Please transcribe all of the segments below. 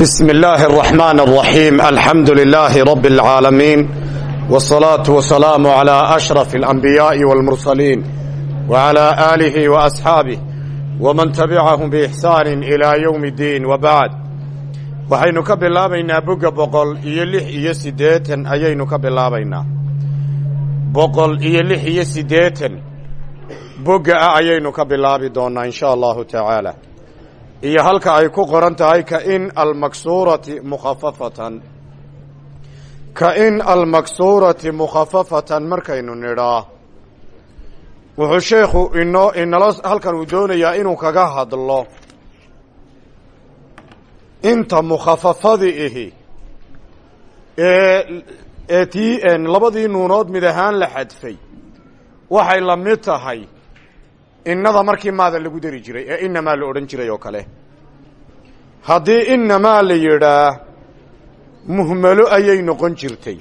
بسم الله الرحمن الرحيم الحمد لله رب العالمين والصلاة والسلام على أشرف الأنبياء والمرسلين وعلى آله وأصحابه ومن تبعهم بإحسان إلى يوم الدين وبعد waxaynu ka bilaabaynaa boga boqol iyo lix iyo siddeetan ayaynu ka bilaabaynaa boqol iyo lix iyo siddeetan bogga ah ayaynu ka bilaabi doonnaa in sha allahu tacaala iyo halka ay ku qoran tahay kain almaksuurati mukhafafatan kain almaksuurati mukhafafatan markaynu nidhaa wuxuu sheekhu inoo inalo halkan uu doonayaa inuu kaga hadlo. Inta mukhafafadii ihi ee ee tii labadii nuunood mid ahaan la xadfay waxay la mid tahay innada markii maada lagu dari jiray ee inamaa la odhan jiray oo kale. Haddii inamaa la yidhaah muhmalo ayay noqon jirtay.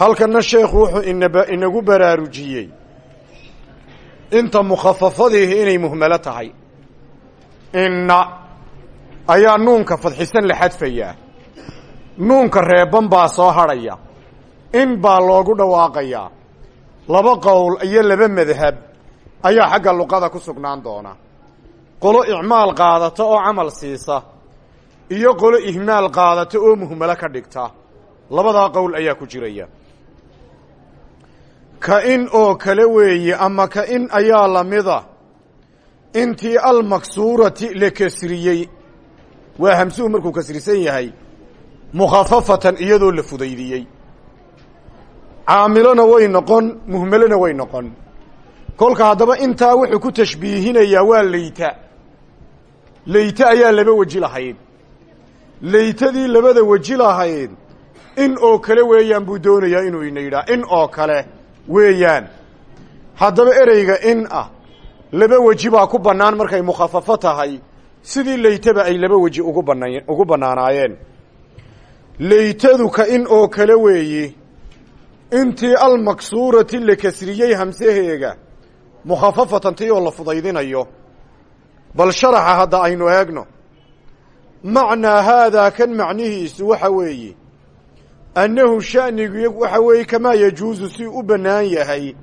Halkanna sheekhu wuxuu inagu baraarujiyey. Inta mukhafafadiihi inay muhmalo tahay. Inna ayaa nuunka fadxisan la xadfayaa nuunka reeban baa soo hadhaya. In baa loogu dhawaaqayaa laba qowl iyo laba madhab ayaa xagga luqada ku sugnaan doona. Qolo icmaal qaadata oo camal siisa iyo qolo ihmaal qaadata oo muhmalo ka dhigta. Labadaa qowl ayaa ku jiraya. Ka-in oo kale weeye ama ka-in ayaa lamida intii almaksuurati la kasriyey. Waa hamsuhu markuu kasrisan yahay mukhafafatan iyadoo la fudaydiyey. Caamilona way noqon muhmalona way noqon kolka haddaba intaa wuxuu ku tashbiihinayaa waa leyta. Leyte ayaa laba weji lahayd. Leytadii labada weji lahayd in oo kale weeyaan buu doonayaa inuu ina yidhaah in oo kale weeyaan. Haddaba ereyga in ah laba weji baa ku bannaan markay mukhafafo tahay sidii leytaba ay laba weji ugu bana ugu bannaanaayeen. Leytadu ka in oo kale weeyi intii almaksuurati la kasriyey hamsaheega mukhafafatan tii oo la fudaydinayo. Bal sharaxa hadda aynu eegno. Macnaa haadaa kan macnihiisu waxa weeye. Annahu sha'nigu waxa weeye kamaa yajuusu si u bannaan yahay.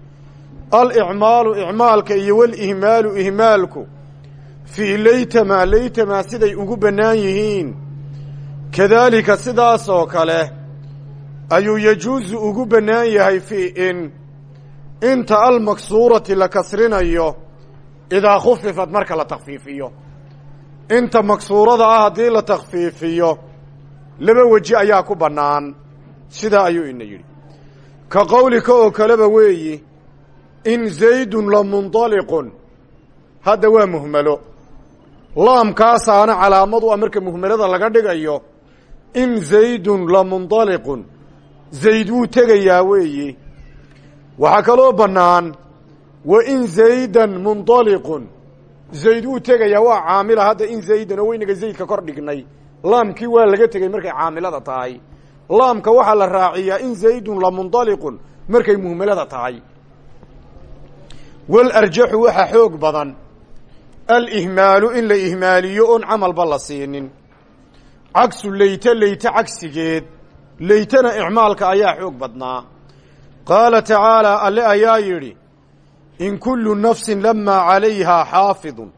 Alicmaalu icmaalka iyo walihmaalu ihmaalku. Fii laytama laytama siday ugu bannaan yihiin. Kadaalika sidaas oo kale ayuu yajuusu ugu bannaan yahay fii inta almaksuurati la kasrinayo idaa khufifat marka la takfiifiyo. Inta maksuurada ah haddii la takfiifiyo laba weji ayaa ku bannaan. Sidaa ayuu ina yidhi. Ka qowlika oo kaleba weeyi in zaydun la mundaliqun hadda waa muhmalo. Laamkaasaana calaamadu a marka muhmalada laga dhigayo in zaydun la zayd wuu tegayaa weeyi waxaa kaloo bannaan wa in zaydan mundaliqun zayd wuu tegayaa waa caamila hadda in zaydan oo weynaga zaydka kor dhignay. Laamkii waa laga tegey markay caamilada tahay. Laamka waxaa la raaciyaa in zaydun la mundaliqun markay muhmalada tahay. Walarjaxu waxaa xoog badan. Alihmaalu in la ihmaaliyo oon camalba la siinin. Cagsu leyte leyte cagsigeed. Leytana icmaalka ayaa xoog badnaa qaala tacaalaa alle ayaa yidhi in kullu nafsin lamaa calayhaa xaafidun.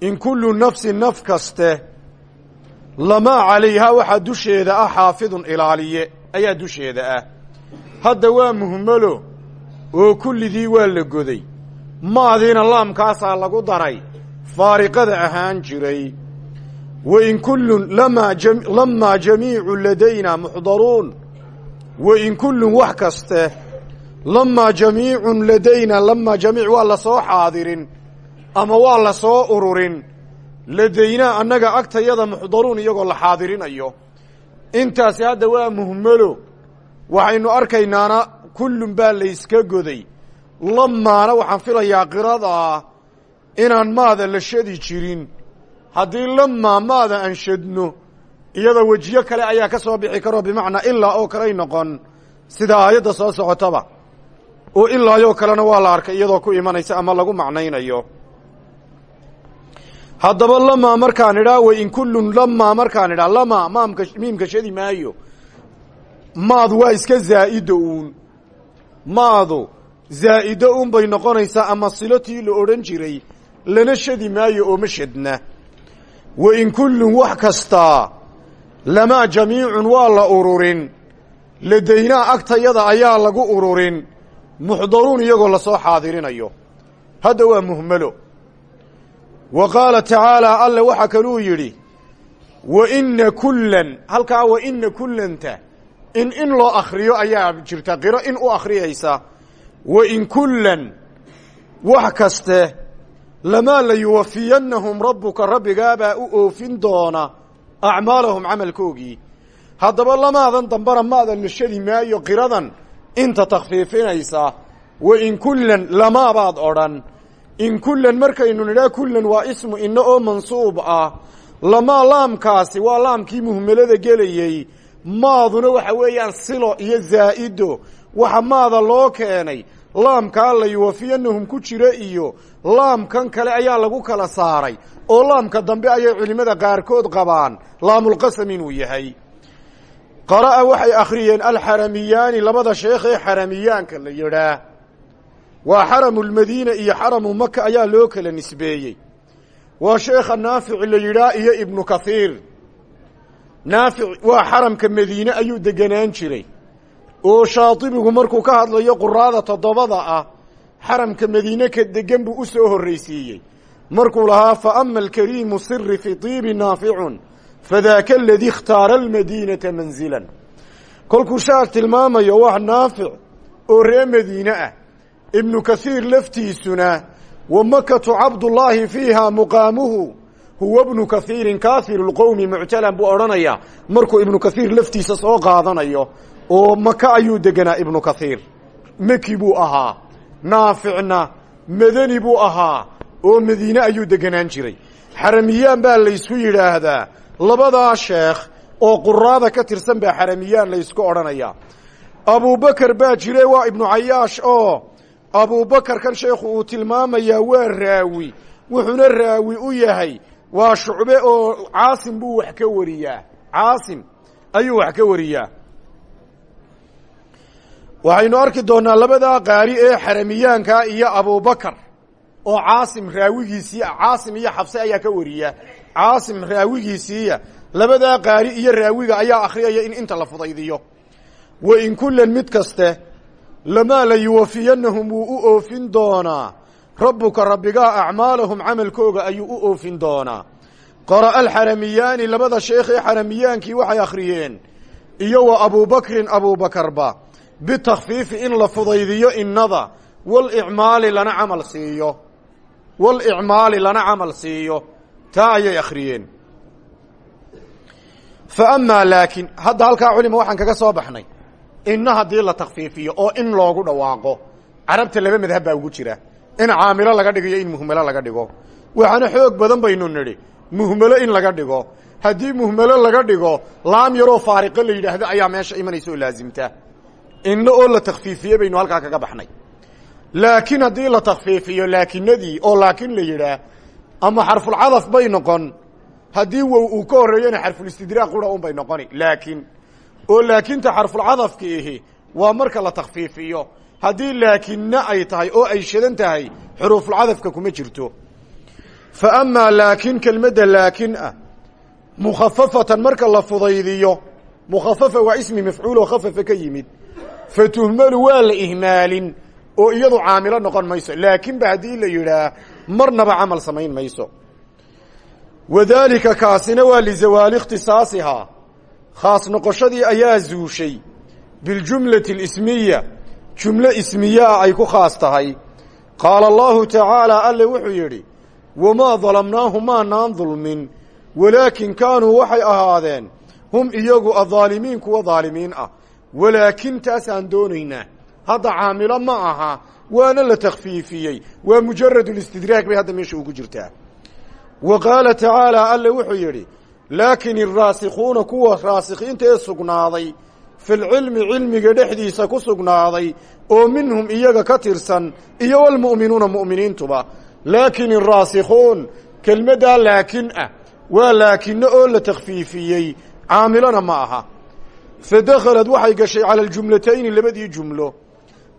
In kullu nafsin naf kaste lamaa calayhaa waxaa dusheeda ah xaafidun ilaaliye. Ayaa dusheeda ah. Hadda waa muhmalo oo kullidii waa la goday. Maadiina laamkaasaa lagu daray. Faariqada ahaan jiray. Wa in kullun lamaa jamiicu ladayna muxdaruun wa in kullun wax kaste lamaa jamiicun ladayna lamaa jamiic waa la soo xaadirin ama waa la soo ururin. Ladaynaa annaga agtayada muxdaruun iyagoo la xaadirinayo. Intaasi hadda waa muhmalo. Waxaynu arkaynaana kullun baa layska goday. Lamaana waxaan filayaa qiradaa inaan maada la shadi jirin. Haddii lamaa maada aan shadno iyadoo wejiyo kale ayaa ka soo bixi karo bimacnaa ilaa oo kaley noqon. Sida aayadda soo socotaba oo ilaayoo kalena waa la arkay iyadoo ku imanaysa ama lagu macnaynayo. Haddaba lamaa markaan idhaa wain kullun lamaa markaan idhaa lamaa maamka miimka shadi maayo. Maadu waa iska zaa'ido uun. Maadu zaa'ido uun bay noqonaysaa ama silotii la odhan jiray lana shadi maayo oo ma shadna wain kullun wax kastaa lamaa jamiicun waa la ururin. Ladaynaa agtayada ayaa lagu ururin. Muxdaruun iyagoo la soo xaadirinayo. Hadda waa muhmalo. Wa qaala tacaalaa alle waxaa kaluu yidhi wa inna kullan halkaa wa inna kullanta. In in loo akhriyo ayaa jirta qiro in u akhriyaysa. Wa in kullan wax kaste lamaa la yuwafiyannahum rabbuka rabbigaabaa u oofin doona acmaalahum camalkoogii haddaba lamaadan dambana maadan la shadi maayo qiradan inta takhfiifinaysa wa in kullan lamaabaad odhan in kullan markaynu nidhaa kullan waa ismu ina oo mansuub ah lamaa laamkaasi waa laamkii muhmelada gelayey maaduna waxa weeyaan silo iyo zaa'ido waxa maada loo keenay laamkaa la yuwafiyanahum ku jira iyo laamkan kale ayaa lagu kala saaray oo laamka dambe ayay culimmada qaarkood qabaan. Laamulqasam inuu yahay. Qara'a waxay akhriyeen alxaramiyaani labada sheekh ee xaramiyaanka la yidhaah waa xaramu lmadiina iyo xaramu maka ayaa loo kala nisbeeyey. Waa sheekha naafic la yidhaah iyo ibnu kathiir naafic waa xaramka madiine ayuu degenaan jiray. Oo shaatibigu markuu ka hadlayo quraada toddobada ah xaramka madiine ka degan buu u soo horraysiiyey. Markuu lahaa fa ama alkariimu siri fi tiibi naaficun fadaaka aladii ikhtaara almadiinata manzilan. Kolkuu shaar tilmaamayo wax naafic oo ree madiine ah ibnu kathiir laftiisuna wa makatu cabdullaahi fiiha muqaamuhu huwa bnu kathiirin kaahiru lqowmi muctalan buu odhanayaa. Markuu ibnu kathiir laftiisa soo qaadanayo oo maka ayuu deganaa ibnu kathiir meki buu ahaa naaficna madani buu ahaa oo madiine ayuu deganaan jiray. Xaramiyaan baa laysku yidhaahdaa. Labadaa sheekh oo quraada ka tirsan baa xaramiyaan laysku odhanayaa abubakar baa jire waa ibnu cayaash oo abubakar kan sheekhu uu tilmaamayaa waa raawi. Wuxuuna raawi u yahay. Waa shucbe oo caasim buu wax ka wariyaa. Caasim ayuu wax ka wariyaa waxaynu arki doonaa labadaa qaari ee xaramiyaanka iyo abubakar oo caasim raawigiisii caasim iyo xabse ayaa ka wariya. Caasim raawigiisiiya labadaa qaari iyo raawiga ayaa akhriyaya in inta la fudaydiyo. Wa in kullan mid kaste lamaa la yuwafiyanahum wuu u oofin doonaa. Rabbuka rabbigaa acmaalahum camalkooga ayuu u oofin doonaa. Qara'a alxaramiyaani labada sheekh ee xaramiyaankii waxay akhriyeen iyo wa abubakrin abubakarba bitakfiifi in la fudaydiyo innada walicmaali lana camal siiyo walicmaali lana camal siiyo taa ayay akhriyeen fa amaa laakiin hadda halkaa culima waxaan kaga soo baxnay inna haddii la takfiifiyo oo in loogu dhawaaqo carabta laba madhab baa ugu jira in caamilo laga dhigo iyo in muhmelo laga dhigo waxaana xoog badan baynu nidhi muhmelo in laga dhigo haddii muhmelo laga dhigo laam yaroo faariqo la yidhaahdo ayaa meesha imanaysa oo laasimta inna oo la takfiifiye baynu halkaa kaga baxnay. Laakiin haddii la takfiifiyo laakinadii oo laakin la yidhaah ama xarfulcadaf bay noqon haddii wow uu ka horreeyona xarfulistidraaq qura un bay noqoni. Laakin oo laakinta xarfulcadafka ihi waa marka la takfiifiyo. Haddii laakinna ay tahay oo ay shadan tahay xuruufulcadafka kuma jirto. Fa amaa laakin kelmadda laakin ah mukhafafatan marka la fudaydiyo mukhafafa waa ismi mafcuul oo ka yimid fa tuhmalu waa la ihmaalin oo iyadu caamilo noqon mayso. Laakin ba haddii la yidhaah marnaba camal samayn mayso. Wadaalika kaasina waa lizawaali ikhtisaasihaa khaas noqoshadii ayaa zuushay. Biljumlati alismiya. Jumlo ismiyaa ay ku khaas tahay. Qaala allahu tacaala alle wuxuu yidhi wamaa dalamnaahu maanaan dulmin walaakin kaanuu waxay ahaadeen hum iyagu adaalimiin kuwa daalimiin ah walaakin taasaan doonaynaa hadda caamilo ma aha waana la takfiifiyey waa mujarad listidraag bay hadda meesha ugu jirtaa. Wa qaala tacaala alle wuxuu yidhi laakin iraasikuuna kuwa raasikiinta ee sugnaaday filcilmi cilmiga dhexdiisa ku sugnaaday oo minhum iyaga ka tirsan iyo walmu'minuuna mu'miniintuba. Laakin iraasikuun kelmaddaa laakin ah waa laakino oo la takfiifiyey caamilona ma aha fa dakhalad waxay gashay cala aljumlatayni labadii jumlo.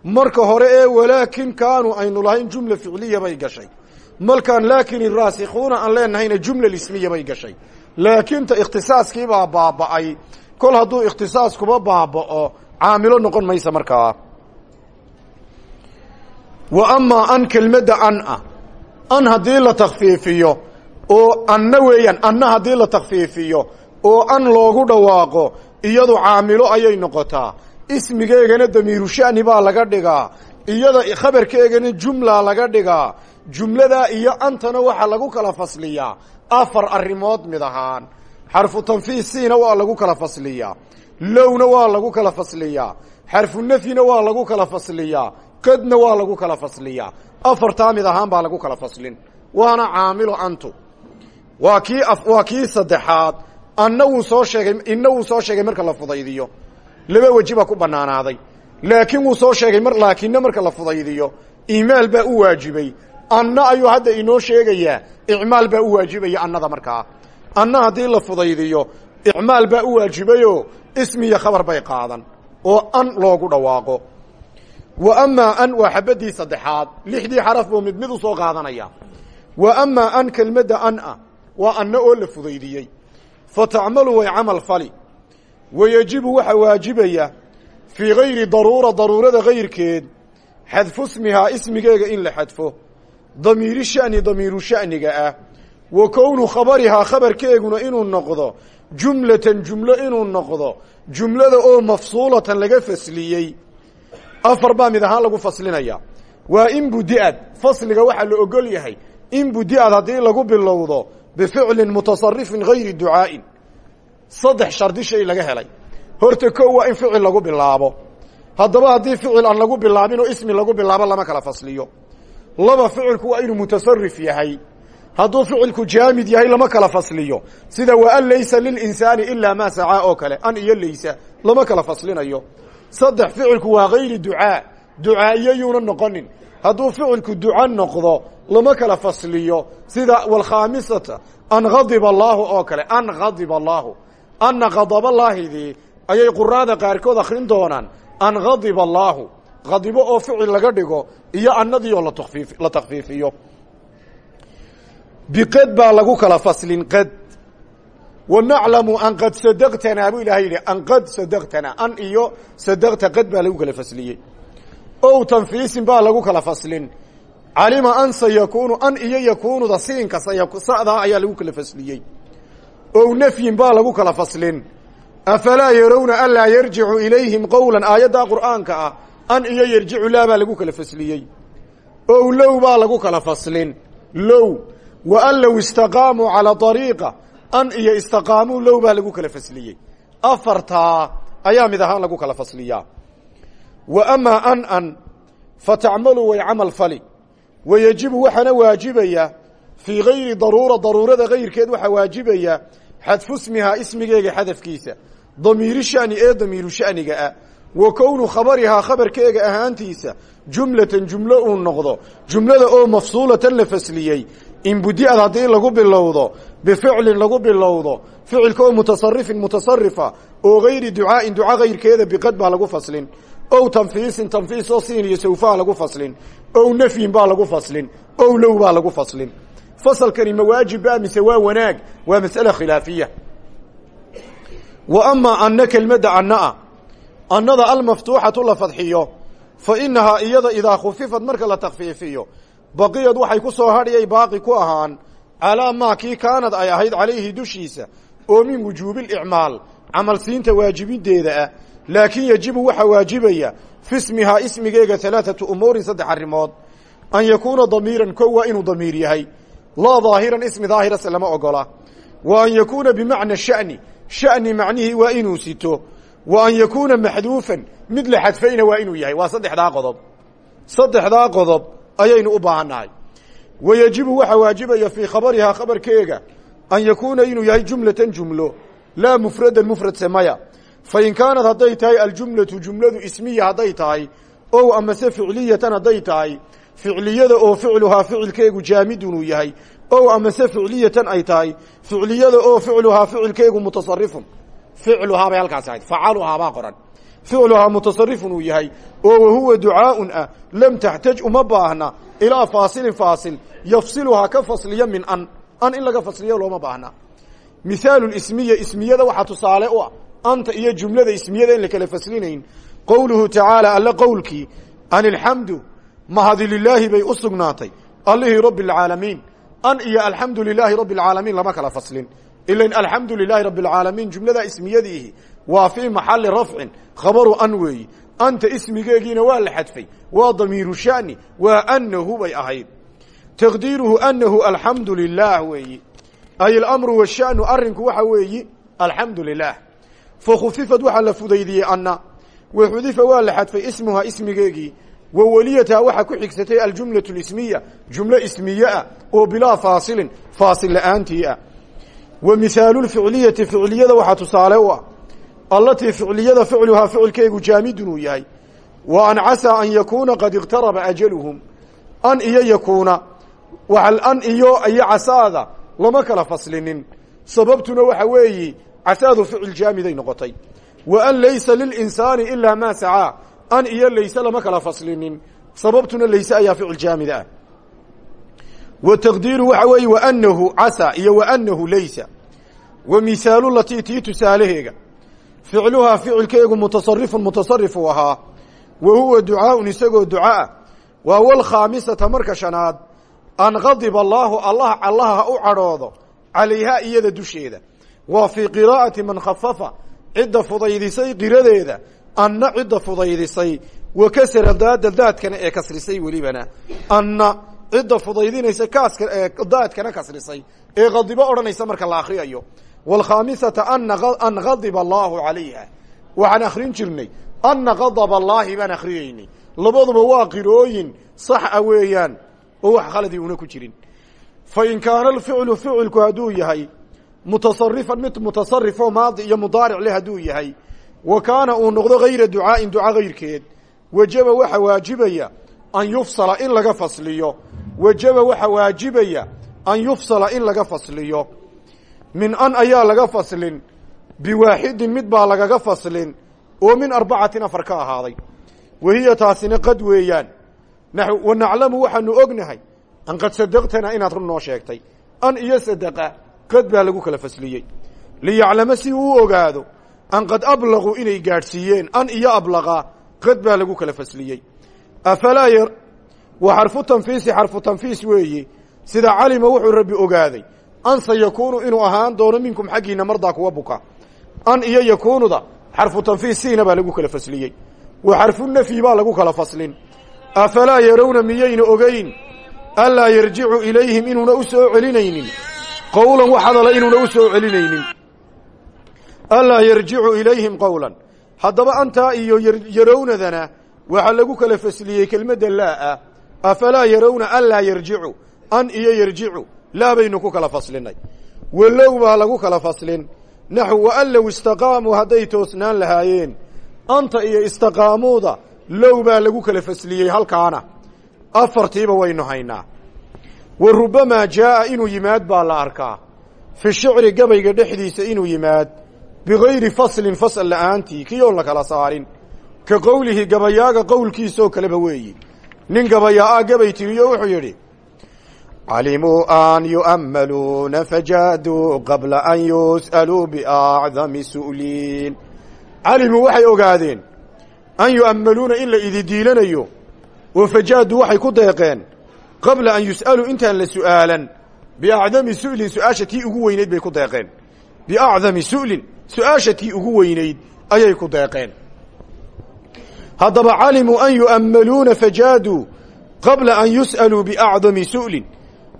Marka hore ee walaakin kaanuu aynu lahayn jumla ficliya bay gashay. Markaan laakin iraasikhuuna aan leenahayna jumla ismiya bay gashay. Laakinta ikhtisaaskiibaa baaba'ay. Kol hadduu ikhtisaaskuba baaba'o caamilo noqon maysa markaa wa amaa an kelmadda an ah an haddii la takfiifiyo oo anna weeyaan anna haddii la takfiifiyo oo an loogu dhawaaqo iyadu caamilo ayay noqotaa. Ismigeegana damiiru shani baa laga dhigaa. Iyada khabarkeegana jumla laga dhigaa. Jumladaa iyo antana waxaa lagu kala fasliyaa. Afar arrimood mid ahaan. Xarfu tanfiisiina waa lagu kala fasliyaa. Lowna waa lagu kala fasliyaa. Xarfu nafyina waa lagu kala fasliyaa. Qadna waa lagu kala fasliyaa. Afartaa mid ahaan baa lagu kala faslin. Waana caamilo antu. Waa kii waa kii saddexaad anna wuu soo sheegay inna wuu soo sheegay marka la fudaydiyo. Laba weji baa ku banaanaaday laakiin wuu soo sheegay mar laakinna marka la fudaydiyo imaal baa u waajibay. Anna ayuu hadda inoo sheegayaa icmaal baa u waajibaya annada markaa. Anna haddii la fudaydiyo icmaal baa u waajibayoo ismiya khabar bay qaadan oo an loogu dhawaaqo. Wa amaa an waa xabadii saddexaad lixdii xaraf buu mid mid u soo qaadanaya. Wa amaa an kelmadda an ah waa anna oo la fudaydiyey fa tacmalu way camal fali wayejibu waxaa waajibaya fii gayri daruura daruurada kayrkeed xadfu smihaa ismigeega in la xadfo damiiri shani damiiru shaniga ah wa kownu khabarihaa khabarkeeguna inuu noqdo jumlatan jumlo inuu noqdo jumlada oo mafsuulatan laga fasliyey afar baa mid ahaan lagu faslinaya waa in budi'ad fasliga waxaa la ogol yahay in budi'ad haddii lagu bilowdo bificlin mutasarifin gayri ducaa'in saddex shardi shay laga helay horta ko waa in ficil lagu bilaabo haddaba haddii ficil aan lagu bilaabin oo ismi lagu bilaabo lama kala fasliyo laba ficilku waa inuu mutasarif yahay hadduu ficilku jaamid yahay lama kala fasliyo sida wa an laysa lilinsaani ilaa maa sacaa oo kale an iyo laysa lama kala faslinayo saddex ficilku waa gayri ducaa ducaa'iyo yuuna noqonin hadduu ficilku duca noqdo lama kala fasliyo. Sida walkhaamisata an hadiba allaahu oo kale an hadiba allaahu anna khadabalaahidii ayay quraada qaarkood akrin doonaan. An hadiba allaahu khadibo oo ficil laga dhigo iyo annadii oo la takfiifiyo biqad baa lagu kala faslin qad. Wa naclamu an qad sadaqtanaa buu ilahay yidhi an qad sadaqtanaa an iyo sadaqta qad baa lagu kala fasliyey ow tanfiisin baa lagu kala faslin. Calima an sayakuunu an iyo yakuunuda siinka sadaa ayaa lagu kala fasliyey. Ow nafyin baa lagu kala faslin. Afalaa yarowna anlaa yarjicu ilayhim qowlan aayaddaa qur'aanka ah an iyo yarjicu laa baa lagu kala fasliyey. Ow low baa lagu kala faslin. Low wa an low istaqaamuu calaa ariiqa an iyo istaqaamuu low baa lagu kala fasliyey. Afartaa ayaa mid ahaan lagu kala fasliyaa wa amaa an an fa tacmalu way camal fali. Wa yejibu waxaana waajibaya fii gayri daruura daruurada kayrkeed waxaa waajibaya xadfu smihaa ismigeega xadafkiisa. Damiiri shani ee damiiru shaniga ah. Wa kownu khabarihaa khabarkeega ahaantiisa jumlatan jumlo uu noqdo. Jumlada oo mafsuulatan la fasliyey. In budi'ad haddii lagu bilowdo bificlin lagu bilowdo ficilka oo mutasarifin mutasarifa oo gayri ducaa'in duca kayrkeeda biqad baa lagu faslin ow tanfiisin tanfiis oo siin iyo sawfaa lagu faslin. Ow nafyin baa lagu faslin. Ow low baa lagu faslin. Fasalkani mawaajib ba mise waa wanaag? Waa mas'ale khilaafiya. Wa amaa anna kelmadda anna ah annada almaftuuxatu la fadxiyo fa inahaa iyada idaa khufifad marka la takfiifiyo baqiyad waxay ku soo hadhiyay baaqi ku ahaan calaa maa kii kaanad ay ahayd calayhi dushiisa oo min wujuubilicmaal camal siinta waajibinteeda ah laakiin yejibu waxaa waajibaya fi smihaa ismigeega alaaatu umuurin saddex arrimood. An yakuuna damiiran ko waa inuu damiir yahay. Laa daahiran ismi daahirase lama ogola. Wa an yakuuna bimacna shani shani macnihii waa inuu sito. Wa an yakuuna maxduufan mid la xadfayna waa inuu yahay. Waa saddexdaa qodob. Saddexdaa qodob ayaynu u baahannahay wa yejibu waxaa waajibaya fii khabarihaa khabarkeega an yakuuna inuu yahay jumlatan jumlo. Laa mufradan mufradse maya fain kaanad hadday tahay aljumlatu jumladu ismiya hadday tahay ow amase ficliyatan hadday tahay ficliyada oo ficluhaa ficilkeegu jaamidun uu yahay ow amase ficliyatan ay tahay ficliyada oo ficluhaa ficilkeegu mutasarifun ficluhaa bay halkaasi ahayd facaluhaa baa qoran ficluhaa mutasarifun uu yahay oo wahuwa ducaaun ah lam taxtaj uma baahna ilaa faasilin faasil yafsiluhaa ka fasliya min an an in laga fasliyo looma baahna mihaalu ismiya ismiyada waxaa tusaale u ah anta iyo jumlada ismiyada in la kala faslinayn qowluhu tacaala alle qowlkii an ilxamdu mahadi lilaahi bay u sugnaatay. Allihii rabbi alcaalamiin an iyo alxamdu lilaahi rabbi alcaalamiin lama kala faslin. Ilan alxamdu lilaahi rabbi alcaalamiin jumlada ismiyadiihi waa fii maxali rafcin khabaru an anta ismigeegiina waa la xadfay waa damiiru shani waa anahu bay ahayd. Taqdiiruhu anahu alxamdu lilah weeyi. Ay alamru washanu arrinku waxa weeyi alxamdu fakhufifad waxaa la fudaydiyey anna waxudifa waa la xadfay ismuhaa ismigeegii wa weliyataha waxaa ku xigsatay aljumlatu lismiya jumlo ismiye ah oo bilaa faasilin faasil la'aantii ah wa mihaalu lficliyati ficliyada waxaa tusaale u ah allatii ficliyada ficluhaa ficilkeegu jaamidun uu yahay wa an casaa an yakuuna qad iqtaraba ajaluhum an iyo yakuuna an iyo iyo casaada lama kala faslinin sababtuna waxa weeyi casaadu ficil jaamiday noqotay. Wa an laysa lilinsaani ilaa maa sacaa an iyo layse lama kala faslinin. Sababtuna layse ayaa ficil jaamida ah. Wa taqdiiru waxa weeye waanahu casa iyo waanahu laysa. Wa mihaalu latii tii tusaalaheega ficluhaa ficilkeegu mutasarifun mutasarif uu ahaa. Wa huwa ducaaun isagoo ducaah waa walkhaamisata marka shanaad. An qadiba allaahu allah ha u cadhoodo calayhaa iyada dusheeda waa fii qiraa'ati man khafafa cidda fudaydisay qiradeeda anna cidda fudaydisay wa kasara daada daadkana ee kasrisay welibana. Anna cidda fudaydinaysa kaaska daadkana kasrisay. Ee qadibo odhanaysa marka la akriyayo waalkhaamisata an qadiba allaahu calayha waxaan akrin jirnay anna qadaba allaahi baan akriyeynay labaduba waa qirooyin sax a weeyaan oo wax khaladii una ku jirin. Fa in kaana yahay mutasarifan mid mutasarifoo maadi iyo mudaaric leh hadduu yahay. Wa kaana uu noqdo hayra ducaa'in duca hayrkeed wajaba waxa waajibaya an yufsala in laga fasliyo. Wajaba waxa waajibaya an yufsala in laga fasliyo. Min an ayaa laga faslin biwaaxidin mid baa lagaga faslin oo min arbacatin afar ka ahaaday. Wahiya taasina qad weeyaan. Wa naclamu waxaanu ognahay an qad sadaqtana inaad run noo sheegtay. An iyo sadaqa qad baa lagu kala fasliyey. Liyaclama si uu ogaado an qad ablaquu inay gaadhsiiyeen an iyo ablaqa qad baa lagu kala fasliyey. Afalaa y wa xarfu tanfiisi xarfu tanfiis weeye sida calima wuxuu rabbi ogaaday an sayakuunu inuu ahaan doono minkum xaggiina mardaa kuwa buka. An iyo yakuunuda xarfu tanfiis siina baa lagu kala fasliyey. Wa xarfu nafyi baa lagu kala faslin. Afalaa yarawna miyayna ogeyn? Anlaa yarjicu ilayhim inuuna u soo celinaynin qowlan wax hadala inuuna u soo celinaynin. Anlaa yarjicu ilayhim qowlan haddaba antaa iyo yarownadana waxaa lagu kala fasliyey kelmadda laa ah. Afalaa yarawna anlaa yarjicu an iyo yarjicu laa baynu ku kala faslinay. Walow baa lagu kala faslin. Naxu wa an low istaqaamuu hadday toosnaan lahaayeen. Anta iyo istaqaamuuda low baa lagu kala fasliyey halkaana. Afartiiba waynu haynaa wa rubamaa jaa'a inuu yimaad baa la arkaa. Fi shicri gabayga dhexdiisa inuu yimaad bigayri faslin fasl la'aantii kii oon la kala saarin. Ka qowlihi gabayaaga qowlkiisaoo kaleba weeyi. Nin gabayaa-a gabay tiriyo wuxuu yidhi calimuu an yu'ammaluuna fajaaduu qabla an yus'aluu biacdami su'liin. Calimuu waxay ogaadeen an yu'ammaluuna in la idi diilanayo oo fajaaduu waxay ku deeqeen qabla an yus'aluu intaan la su'aalan biacdami su'lin su'aasha tii ugu weynayd bay ku deeqeen. Biacdami su'lin su'aasha tii ugu weynayd ayay ku deeqeen. Haddaba calimuu an yu'ammaluuna fajaaduu qabla an yus'aluu biacdami su'lin.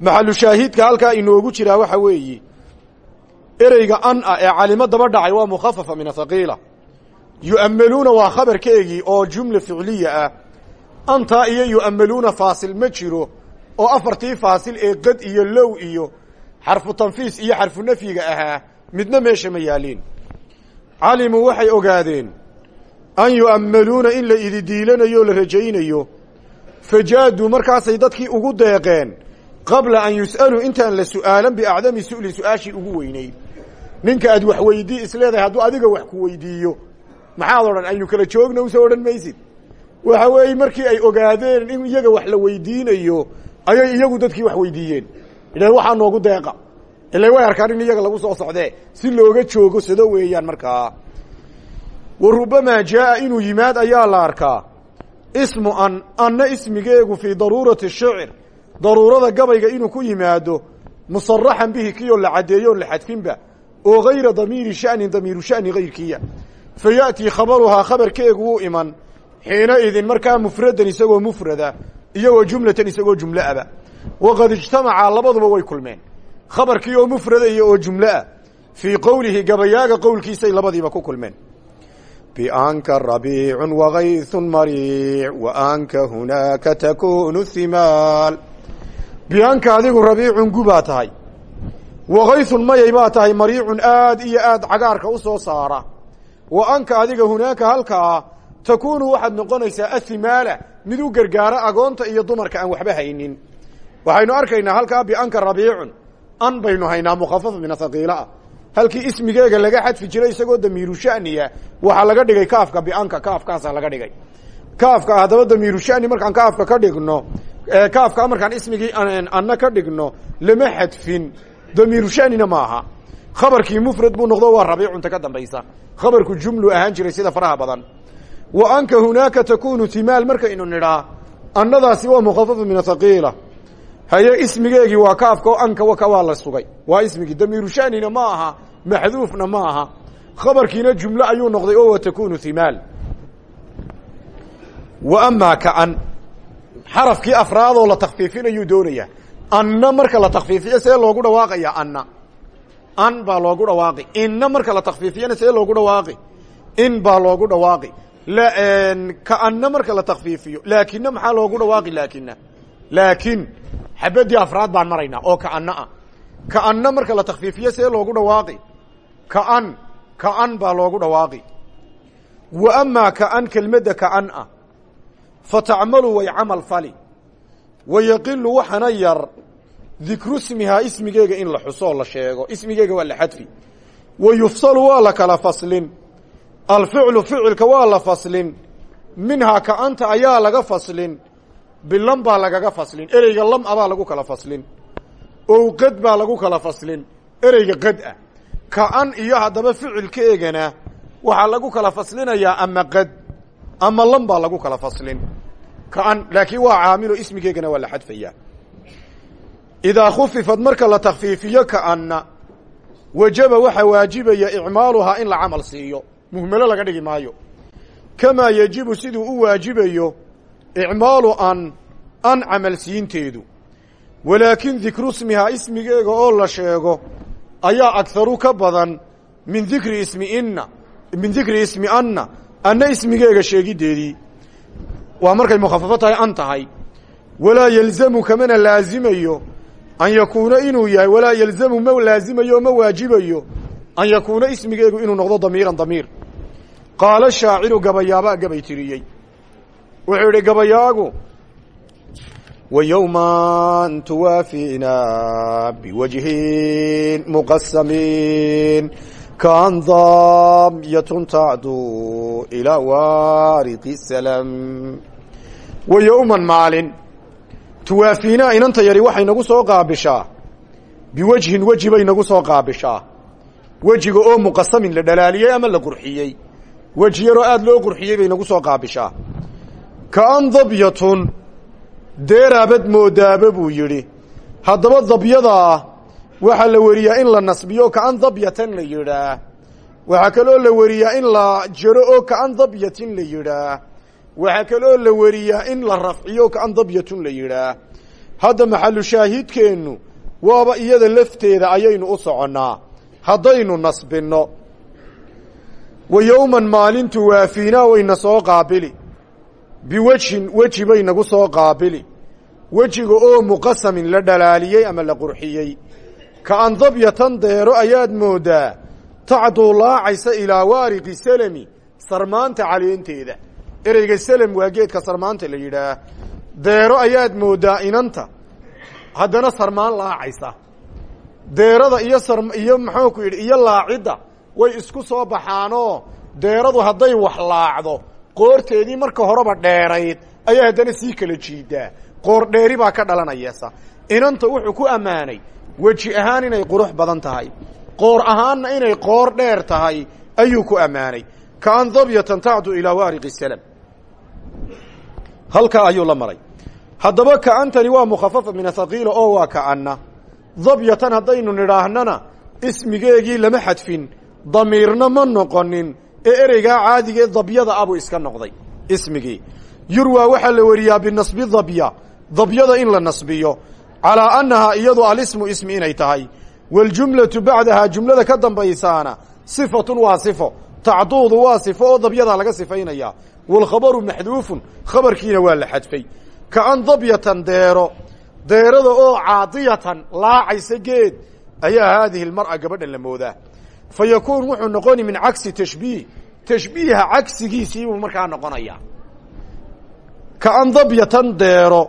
Maxalu shaahidka halkaa inoogu jiraa waxa weeyi ereyga an ah ee calimo daba dhacay waa mukhafafa min athaqiila yu'ammaluuna waa khabarkeegii oo jumla ficliya ah. Antaa iyo yu'ammaluuna faasil ma jiro oo afartii faasil ee qad iyo low iyo xarfu tanfiis iyo xarfu nafyiga ahaa midna meesha ma yaaliin calimuu waxay ogaadeen an yu'ammaluuna in la idi diilanayo o la rajaynayo. Fajaaduu markaasay dadkii ugu deeqeen qabla an yus'aluu intaan la su'aalan biacdami su'li su'aashii ugu weynayd ninka aad wax weydii isleedahay hadduu adiga wax ku weydiiyo maxaad odhan aynu kala joogna u soo odhan maysid? Waxa weeye markii ay ogaadeen in iyaga wax la weydiinayo ayay iyagu dadkii wax weydiiyeen. Idhaheen waxaa noogu deeqa. Ila way arkaan in iyaga lagu soo socdee. Si looga joogo sado weeyaan markaa wa rubamaa jaaa inuu yimaad ayaa la arkaa. Ismu an anna ismigeegu fii daruurati shicr daruurada gabayga inuu ku yimaado musaraxan bihi kiyoo la caddeeyo on la xadfinba. Oo gayra damiiri shanin damiiru shani gayrkiya fa ya'tii khabaruhaa khabarkeegu wuu iman. Xiina idin markaa mufradan isagoo mufrada wa jumlatan isagoo jumleaba waqad ijtamacaa labaduba way kulmeen. Khabarkii oo mufrada iyo oo jumleah fii qowlihi gabayaaga qowlkiisay labadiiba ku kulmeen. Bianka rabiicu wagayثu mariic waanka hunaaka takunu himaal bianka adigu rabiicun gubaa tahay. Wagayثun mayay baa tahay mariicun aad iyo aad cagaarka u soo saara. Wa anka adiga hunaaka halkaa takuunu waxaad noqonaysaa athimaala mid u gargaara agoonta iyo dumarka aan waxba haynin. Waxaynu arkaynaa halkaa bianka rabiicun an baynu haynaa mukhafafa min athaqiilaah halkii ismigeega laga xadfi jiray isagoo damiiru shaniya waxaa laga dhigay kaafka bianka kaafkaasaa laga dhigay. Kaafka haddaba damiiru shani markaan kaafka ka dhigno kaafka markaan ismigii anna ka dhigno lama xadfin. Damiiru shanina maaha khabarkii mufrad buu noqdo waa rabiicunta ka dambaysa. Khabarku jumlu ahaan jiray sida faraha badan wa anka hunaaka takunu timaal markaynu nidhaa annadaasi waa mukhafafa min athaqiila haye ismigeegii waa kaafka o anka waka waa la sugay. Waa ismigii damiiru shanina ma aha maxduufna ma aha. Khabarkiina jumlo ayuu noqday oo takunu himaal wa amaa kaan xarafkii afraadoo la takfiifinayuu doonaya. Anna marka la takfiifiyo see loogu dhawaaqaya anna. An baa loogu dhawaaqi. Inna marka la takfiifiyana see loogu dhawaaqi. In baa loogu dhawaaqi kaanna marka la takfiifiyo. Laakina maxaa loogu dhawaaqi laakina laakin xabadii afraad baan maraynaa oo kaanna ah. Kaanna marka la takfiifiyo see loogu dhawaaqi. Kaan kaan baa loogu dhawaaqi. Wa amaa kaan kelmadda kaan ah. Fa tacmalu way camal fali. Wa yaqilu waxana yar dikru ismihaa ismigeega in la xusoo la sheego. Ismigeega waa la xadfi. Wa yufsalu waa la kala faslin alficlu ficilka waa la faslin. Minhaa kaanta ayaa laga faslin. Bilam baa lagaga faslin. Ereyga lam a baa lagu kala faslin. Ow qad baa lagu kala faslin. Ereyga qad ah. Kaan iyo haddaba ficilkeegana waxaa lagu kala faslinayaa ama qad ama lam baa lagu kala faslin. Kaan laakiin waa caamilo ismigeegana waa la xadfayaa idaa khufifad marka la takfiifiyo kaanna wajaba waxaa waajibaya icmaaluhaa in la camal siiyo muhmelo laga dhigi maayo. Kamaa yejibu siduu u waajibayo icmaalu an an camal siinteedu. Walaakin dikru smihaa ismigeega oo la sheego ayaa agharu ka badan min dikri ismi inna min dikri ismi anna anna ismigeega sheegiddeedii waa markay mukhafafo tahay an tahay. Walaa yelzamu kamana laazimayo an yakuuna inuu yahay walaa yelzamu ma laazimayo o ma waajibayo an yakuuna ismigeegu inuu noqdo damiiran damiir qaala shaaciru gabayaabaa gabay tiriyey. Wuxuu idhi gabayaagu wa yowman tuwaafiina biwajhin muqasamiin kaan damyatun tacdu ilaa waariqi salam. Wa yowman maalin tuwaafiinaa inanta yari waxay nagu soo qaabishaa. Biwajhin weji bay nagu soo qaabishaa. Wejiga oo muqasamin yaroo aada loo qurxiyey bay nagu soo qaabishaa. Kaan dabyatun deeraabad moodaaba buu yidhi. Haddaba dabyadaa waxaa la weriyaa in la nasbiyo kaan dabyatan la yidhaah waxaa kaloo la weriyaa in la jaro oo kaan dabyatin la yidhaah waxaa kaloo la weriyaa in la rafciyo kaan dabyatun la yidhaah hadda maxalu shaahidkeennu waaba iyada lafteeda ayaynu u soconnaa haddaynu nasbinno wa yowman maalintu waafiinaa wayna soo qaabili. Biwejhin weji bay nagu soo qaabili. Wejiga oo muqasamin la dhalaaliyey ama la qurxiyey. Kaan dabyatan deero ayaad moodaa tacduu laacaysa ilaa waariqi selami sarmaanta caleenteeda ereyga selem waa geedka sarmaanta la yidhaah. Deero ayaad moodaa inanta haddana sarmaan laacaysa. Deerada iyo sar iyo maxaanku yidhi iyo laacidda way isku soo baxaanoo deeradu hadday wax laacdo qoorteedii marka horeba dheerayd ayaa haddana sii kala jiidaa. Qoor dheeri baa ka dhalanayasa inanta wuxuu ku ammaanay weji ahaan inay qurux badan tahay qoor ahaanna inay qoor dheer tahay ayuu ku ammaanay. Kaan dabyatan tacdu ilaa waariqi salam. Halkaa ayuu la maray. Haddaba kaantani waa mukhafafa min athaqiila oo waa kaana dabyatan haddaynu nidhaahnana ismigeegii lama xadfin damiirna ma noqonin ee ereygaa caadigaee dabyada abuu iska noqday. Ismigii. Yurwaa waxaa la wariyaa binasbi dabya. Dabyada in la nasbiyo. Calaa annahaa iyadu alismu ismi inay tahay. Waljumlatu bacdahaa jumlada ka dambaysaana sifatun waa sifo. Tacduudu waa sifo oo dabyadaa laga sifaynaya. Waalkhabaru maxduufun khabarkiina waa la xadfay. Kaan dabyatan deero. Deerada oo caadiyatan laacaysa geed. Ayaa haadihi lmar'a gabadhan la moodaa fa yakuun wuxuu noqoni min cagsi tashbiih tashbiiha cagsigiisiibuu markaa noqonaya kaan dabyatan deero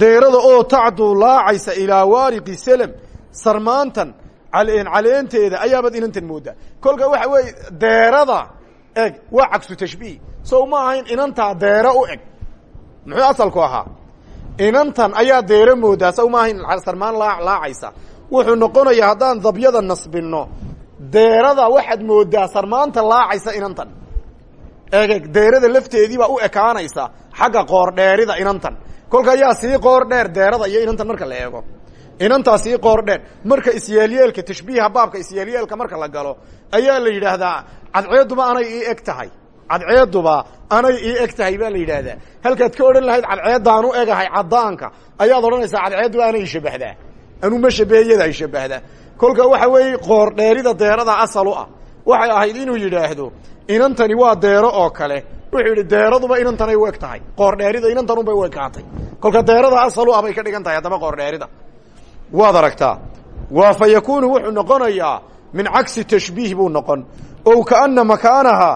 deerada oo tacduu laacaysa ilaa waariqi selem sarmaantan caleen caleenteeda ayaabaad inantan moodaa kolka waxa weeye deerada eg waa cagsu tashbiih sow ma ahayn inantaa deero u eg muxuu asalku ahaa inantan ayaa deero moodaa sow ma ahayn sarmaan laa laacaysa wuxuu noqonayaa haddaan dabyada nasbinno deerada waxaad moodaa sarmaanta laacaysa inantan. Egeg deerada lafteediibaa u ekaanaysa xagga qoor dheerida inantan. Kolka ayaa sii qoor dheer deerada iyo inantan marka la eego. Inantaa sii qoor dheer marka isyeelyeelka tashbiiha baabka isyeelyeelka marka la galo ayaa la yidhaahdaa cadceeduba anay ii eg tahay. Cadceeduba anay ii eg tahay baa la yidhaahdaa. Halkaad ka odhan lahayd cadceeddaan u egahay caddaanka. Ayaad odhanaysaa cadceeduba anay shabahdaa. Anu ma ay shabahdaa kolka waxa weeye qoor dheerida deerada asal ah. Waxay ahayd inuu yidhaahdo inantani waa deero oo kale. Wuxuu yidhi deeraduba inantanay u tahay. Qoor dheerida inantanunbay u ekaatay kolka deerada asal ah bay ka dhigan tahay haddaba qoor dheerida. Waad aragtaa waa fa yakuunu wuxuu noqonayaa min cagsi tashbiih buu noqon. Ow kaana makaanaha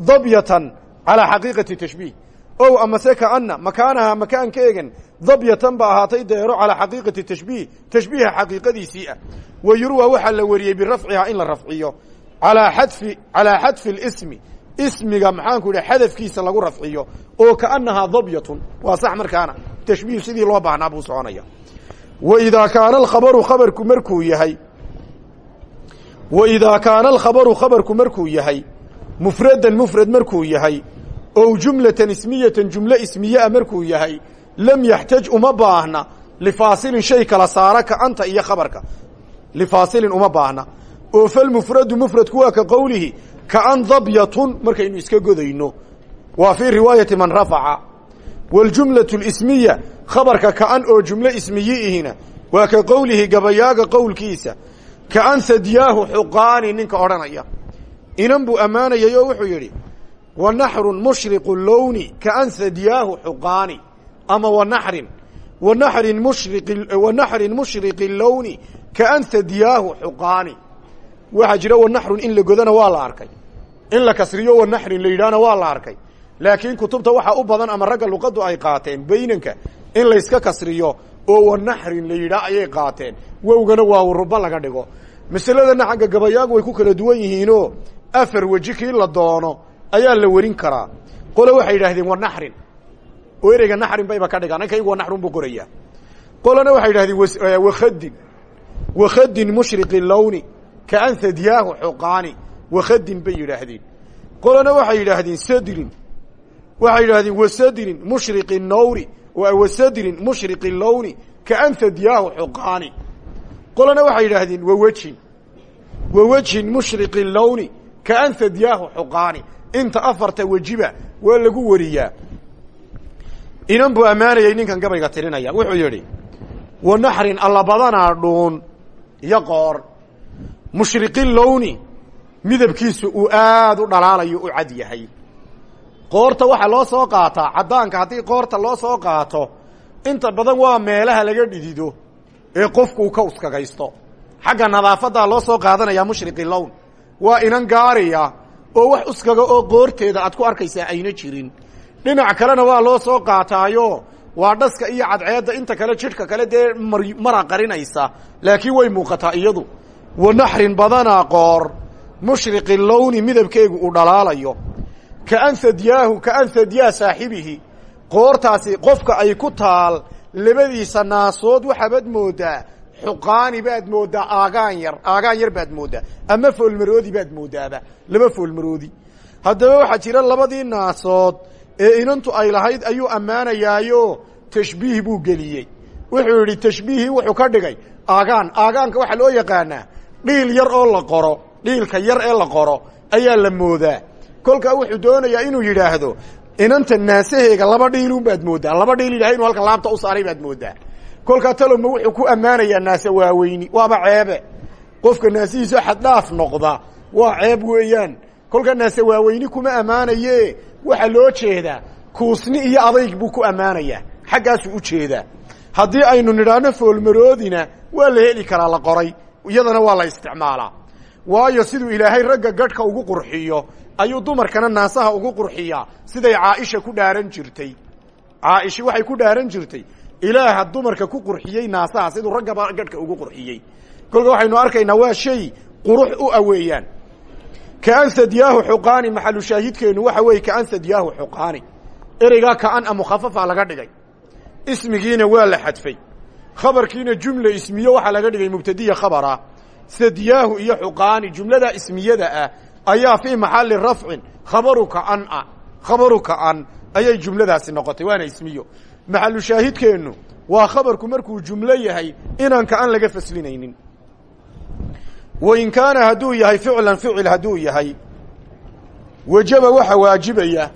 dabyatan calaa xaqiiqati tashbiih ow amase kaana makaanaha makaankeegan dabyatan ba ahaatay deero calaa xaqiiqati tashbiih tashbiiha xaqiiqadiisii ah. Wa yurwa waxaa la wariyey birafcihaa in la rafciyo. Alaa xadfi calaa xadfi lismi ismiga maxaanku idhi xadafkiisa lagu rafciyo oo kaanahaa dabyatun waa sax markaana tashbiih sidii loo baahnaa buu soconaya waidaa kaana alkhabaru khabarku markuu yahay waidaa kaana alkhabaru khabarku markuu yahay mufradan mufrad markuu yahay ow jumlatan ismiyatan jumlo ismiye a markuu yahay lam yaxtaj uma baahna lifaasilin shay kala saara ka anta iyo khabarka lifaasilin uma baahna oo falmufradu mufradku waa ka qowlihi kaan dabyatun markaynu iska godayno waa fii riwaayati man rafaca waljumlatu lismiya khabarka kaan oo jumlo ismiyiihina waa ka qowlihi gabayaaga qowlkiisa kaan sadyaahu xuqaani ninka odhanaya inan buu ammaanayay wuxuu yidhi wa naxrun mushriqu lowni kaan sadyaahu xuqaani ama wanaxrin wanaxrin mushriqi wanaxrin mushriqi lowni kaan sadyaahu xuqaani waxaa jira wanaxrun in la godana waa la arkay in la kasriyo wanaxrin la yidhahna waa la arkay. Laakiin kutubta waxaa u badan ama ragga luqaddu ay qaateen beynanka in layska kasriyo oo wanaxrin la yidhaah ayay qaateen. Wowgana waa ruba laga dhigo. Masaladana xagga gabayaagu way ku kala duwan yihiinoo afar weji la doono ayaa la werin karaa. Qole waxay yidhahdeen wanaxrin oo ereyga naxrin bayba ka dhigaan. Ninkaygu wanaxrun buu qorayaa qolena waxay yidhahdeen wakhadin wakhadin mushriqi lowni kaan sadyaahu xuqaani. Wakhadin bay yidhaahdeen. Qolena waxay yidhaahdeen sadrin. Waxay yidhahdeen wasadrin mushriqi nowri wasadrin mushriqi lowni kaan sadyaahu xuqaani. Qolena waxay yidhaahdeen wawejin wawejhin mushriqi lowni kaan sadyaahu xuqaani inta afarta wejiba waa lagu wariyaa. Inan buu ammaanayay ninkan gabayga tirinaya wuxuu yidhi wanaxrin alla badanaa dhuun iyo qoor. Mushriqi lowni midabkiisu uu aad u dhalaalayo u cad yahay. Qoorta waxaa loo soo qaataa caddaanka haddii qoorta loo soo qaato inta badan waa meelaha laga dhidido ee qofku ka uskagaysto. Xagga nadaafaddaa loo soo qaadanaya mushriqi lown waa inan gaariya oo wax uskaga oo qoorteeda aad ku arkaysaa ayna jirin. Dhinac kalena waa loo soo qaataayo. Waa dhaska iyo cadceedda inta kale jidhka kale dee mara qarinaysa. Laakiin way muuqataa iyadu. Wa naxrin badanaa qoor. Mushriqi lowni midabkeegu uu dhalaalayo. Kaan hadyaahu kaan hadyaa saaxibihi. Qoortaasi qofka ay ku taal labadiisa naasood waxaabaad moodaa xuqaani baad moodaa aagaan yar aagaan yar baad moodaa ama foolmaroodi baad moodaaba laba foolmaroodi haddaba waxaa jira labadii naasood ee inantu ay lahayd ayuu ammaanayaayo tashbiih buu geliyey. Wuxuu yidhi tashbiihii wuxuu ka dhigay aagaan. Aagaanka waxaa loo yaqaanaa dhiil yar oo la qoro dhiilka yar ee la qoro ayaa la moodaa. Kolkaa wuxuu doonayaa inuu yidhaahdo inanta naasaheega laba dhiilun baad moodaa laba dhiil ilahay inuu halka laabta u saaray baad moodaa kolkaa taloma wuxuu ku ammaanayaa naase waaweyni waaba ceebe. Qofka naasihiiso xaddhaaf noqda waa ceeb weeyaan. Kolkaa naase waaweyni kuma ammaanaye waxaa loo jeedaa kuusni iyo adayg buu ku ammaanayaa. Xaggaasuu u jeedaa. Haddii aynu nidhaahno foolmaroodina waa la heli karaa la qoray. Iyadana waa la isticmaalaa. Waayo siduu ilaahay ragga gadhka ugu qurxiyo ayuu dumarkana naasaha ugu qurxiyaa. Siday caaisha ku dhaaran jirtay. Caaisha waxay ku dhaaran jirtay ilaaha dumarka ku qurxiyey naasaha siduu raggaba gadhka ugu qurxiyey. Kolka waxaynu arkaynaa waa shay qurux u aweeyaan kaan sadyaahu xuqaani maxalu shaahidkeennu waxa weeye kaan sadyaahu xuqaani. Ereygaa kaan a mukhafafa laga dhigay. Ismigiina waa la xadfay. Khabarkiina jumla ismiyo waxaa laga dhigay mubtadiya khabara. Sadyaahu iyo xuqaani jumlada ismiyada ah ayaa fii maxali rafcin khabaru kaan a khabaru kaan ayay jumladaasi noqotay waana ismiyo maxalu shaahidkeennu waa khabarku markuu jumlo yahay inaan kaan laga faslinaynin. Wain kaana hadduu yahay ficlan ficil hadduu yahay wajaba waxa waajibaya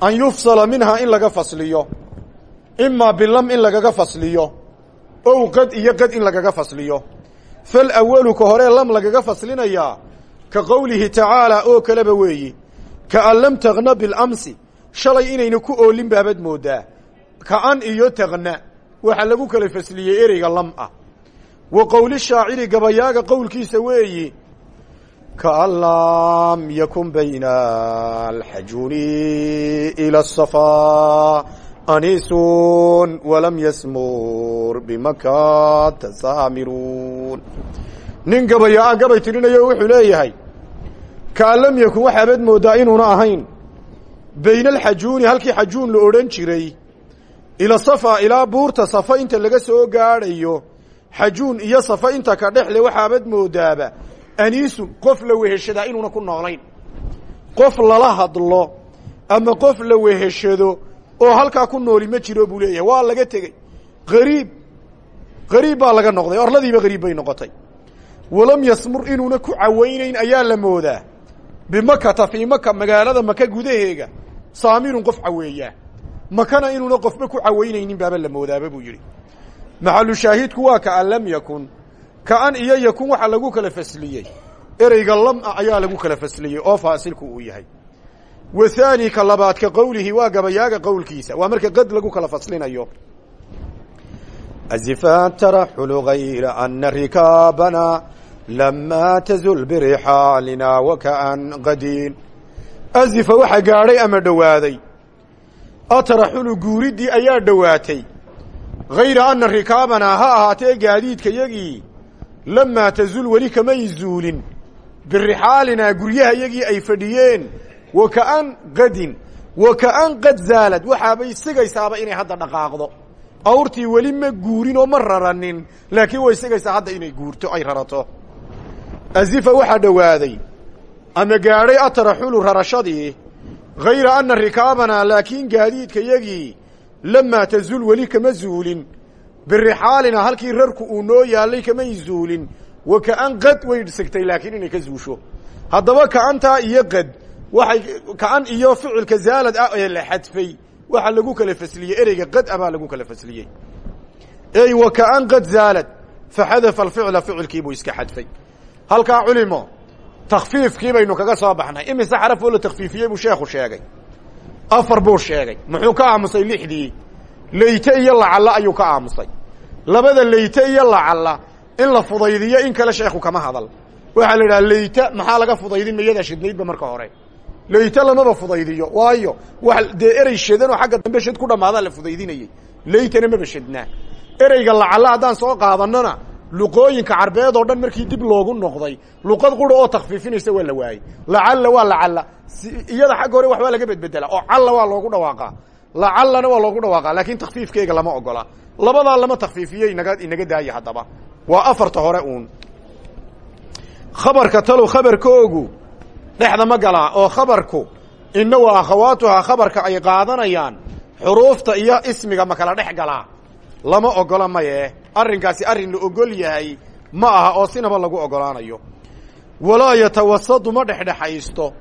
an yufsala minhaa in laga fasliyo imaa bilam in lagaga fasliyo ow qad iyo qad in lagaga fasliyo. Falawalu ka horee lam lagaga faslinayaa ka qowlihi tacaalaa oo kaleba weeyi kaan lam tagna bilamsi shalay inayna ku oolin baabad moodaa kaan iyo tagna waxaa lagu kala fasliyey ereyga lam ah. Wa qowli shaaciri gabayaaga qowlkiisa weeyi kaan lam yakun bayna alxajuni ila asafaa anisun walam yasmur bimakata saamiruun nin gabayaa gabay tirinayo wuxuu leeyahay kaan lam yakun waxaabaad moodaa inuuna ahayn bayna alxajuuni halkii xajuun la odhan jiray ila safa ilaa buurta safa inta laga soo gaadhayo xajuun iyo safa inta ka dhexle waxaabad moodaaba aniisun qof la weheshadaa inuuna ku noolayn. Qof lala hadlo ama qof la weheshado oo halkaa ku nooli ma jiro buu leeyahay waa laga tegey. Qariib qariib baa laga noqday orladiiba qariib bay noqotay. Walam yasmur inuuna ku cawaynayn ayaa la moodaa. Bimakata fii maka magaalada maka gudaheega saamirun qof caweeyaa makana inuuna qofba ku cawaynaynin baaba la moodaaba buu yidhi. Maxalu shaahidku waa kaan lam yakun kaan iyo yakun waxaa lagu kala fasliyey. Ereyga lam-a ayaa lagu kala fasliyey oo faasilku uu yahay. Wa haani ka labaad ka qowlihi waa gabayaaga qowlkiisa waa marka qad lagu kala faslinayo. Azifan taraxulu gayra ana rikaabana lama tazul birixaalina wakaan qadiin. Azifa waxaa gaadhay ama dhowaaday ataraxulu guuriddii ayaa dhowaatay hayra ana rikaabanaa ha ahaatee gaadiidka yagii. Lamaa tazul weli kamay zuulin. Birixaalinaa guryaha yagii ay fadhiyeen. Wa kaan qadin. Wa kaan qad zaalad. Waxaabay sigaysaaba inay hadda dhaqaaqdo. Awrtii weli ma guurin oo ma raranin. Laakiin way sigaysaa hadda inay guurto ay rarato. Azifa waxaa dhowaaday ama gaadhay ataraxulu rarashadii hayra ana rikaabanaa laakiin gaadiidka yagii lamaa tazul weli kama zuulin birixaalina halkii rarku uu noo yaallay kamay zuulin wa kaan qad way sigtay laakiin inay ka zuusho haddaba kaantaa iyo qad waxay kaan iyo ficilka zaalad ah ee la xadfay waxaa lagu kala fasliyey ereyga qad a baa lagu kala fasliyey ey wa kaan qad zaalad faxadafa alficla ficilkiibuu iska xadfay halkaa culimo takfiifkii baynu kaga soo baxnay imise xaraf oo la takfiifiyey buu sheekhu sheegay afar buu sheegay muxuu ka aamusay lixdii leyte iyo lacalla ayuu ka aamusay labada leyte iyo lacalla in la fudaydiyo in kale sheekhu kama hadal waxaa la idhaha leyta maxaa laga fudaydin mayadaa shidnaydba marka hore layta lamaba fudaydiyo waayo wax dee erey shadan oo xagga dambe shad ku dhammaadaa la fudaydinayay laytana maba shadnaa ereyga lacalla haddaan soo qaadanona luqooyinka carbeed oo dhan markii dib loogu noqday. Luqad qura oo takfiifinaysa waa la waayey lacalla waa lacalla. Iyada xagga hore waxbaa laga bedbedela. Oo calla waa loogu dhawaaqaa lacallana waa loogu dhawaaqa. Laakin takfiifkeyga lama ogola. Labadaa lama takfiifiyo inaga inaga daaya haddaba. Waa afarta hore uun. Khabarka talow khabarkoogu dhexda ma galaa oo khabarku ina wa akhawaatuhaa khabarka ay qaadanayaan xuruufta iyo ismiga ma kala dhex galaa lama ogola maye arrinkaasi arrin la ogol yahay ma aha oo sinaba lagu ogolaanayo. Walaa yatawasadu ma dhexdhexaysto.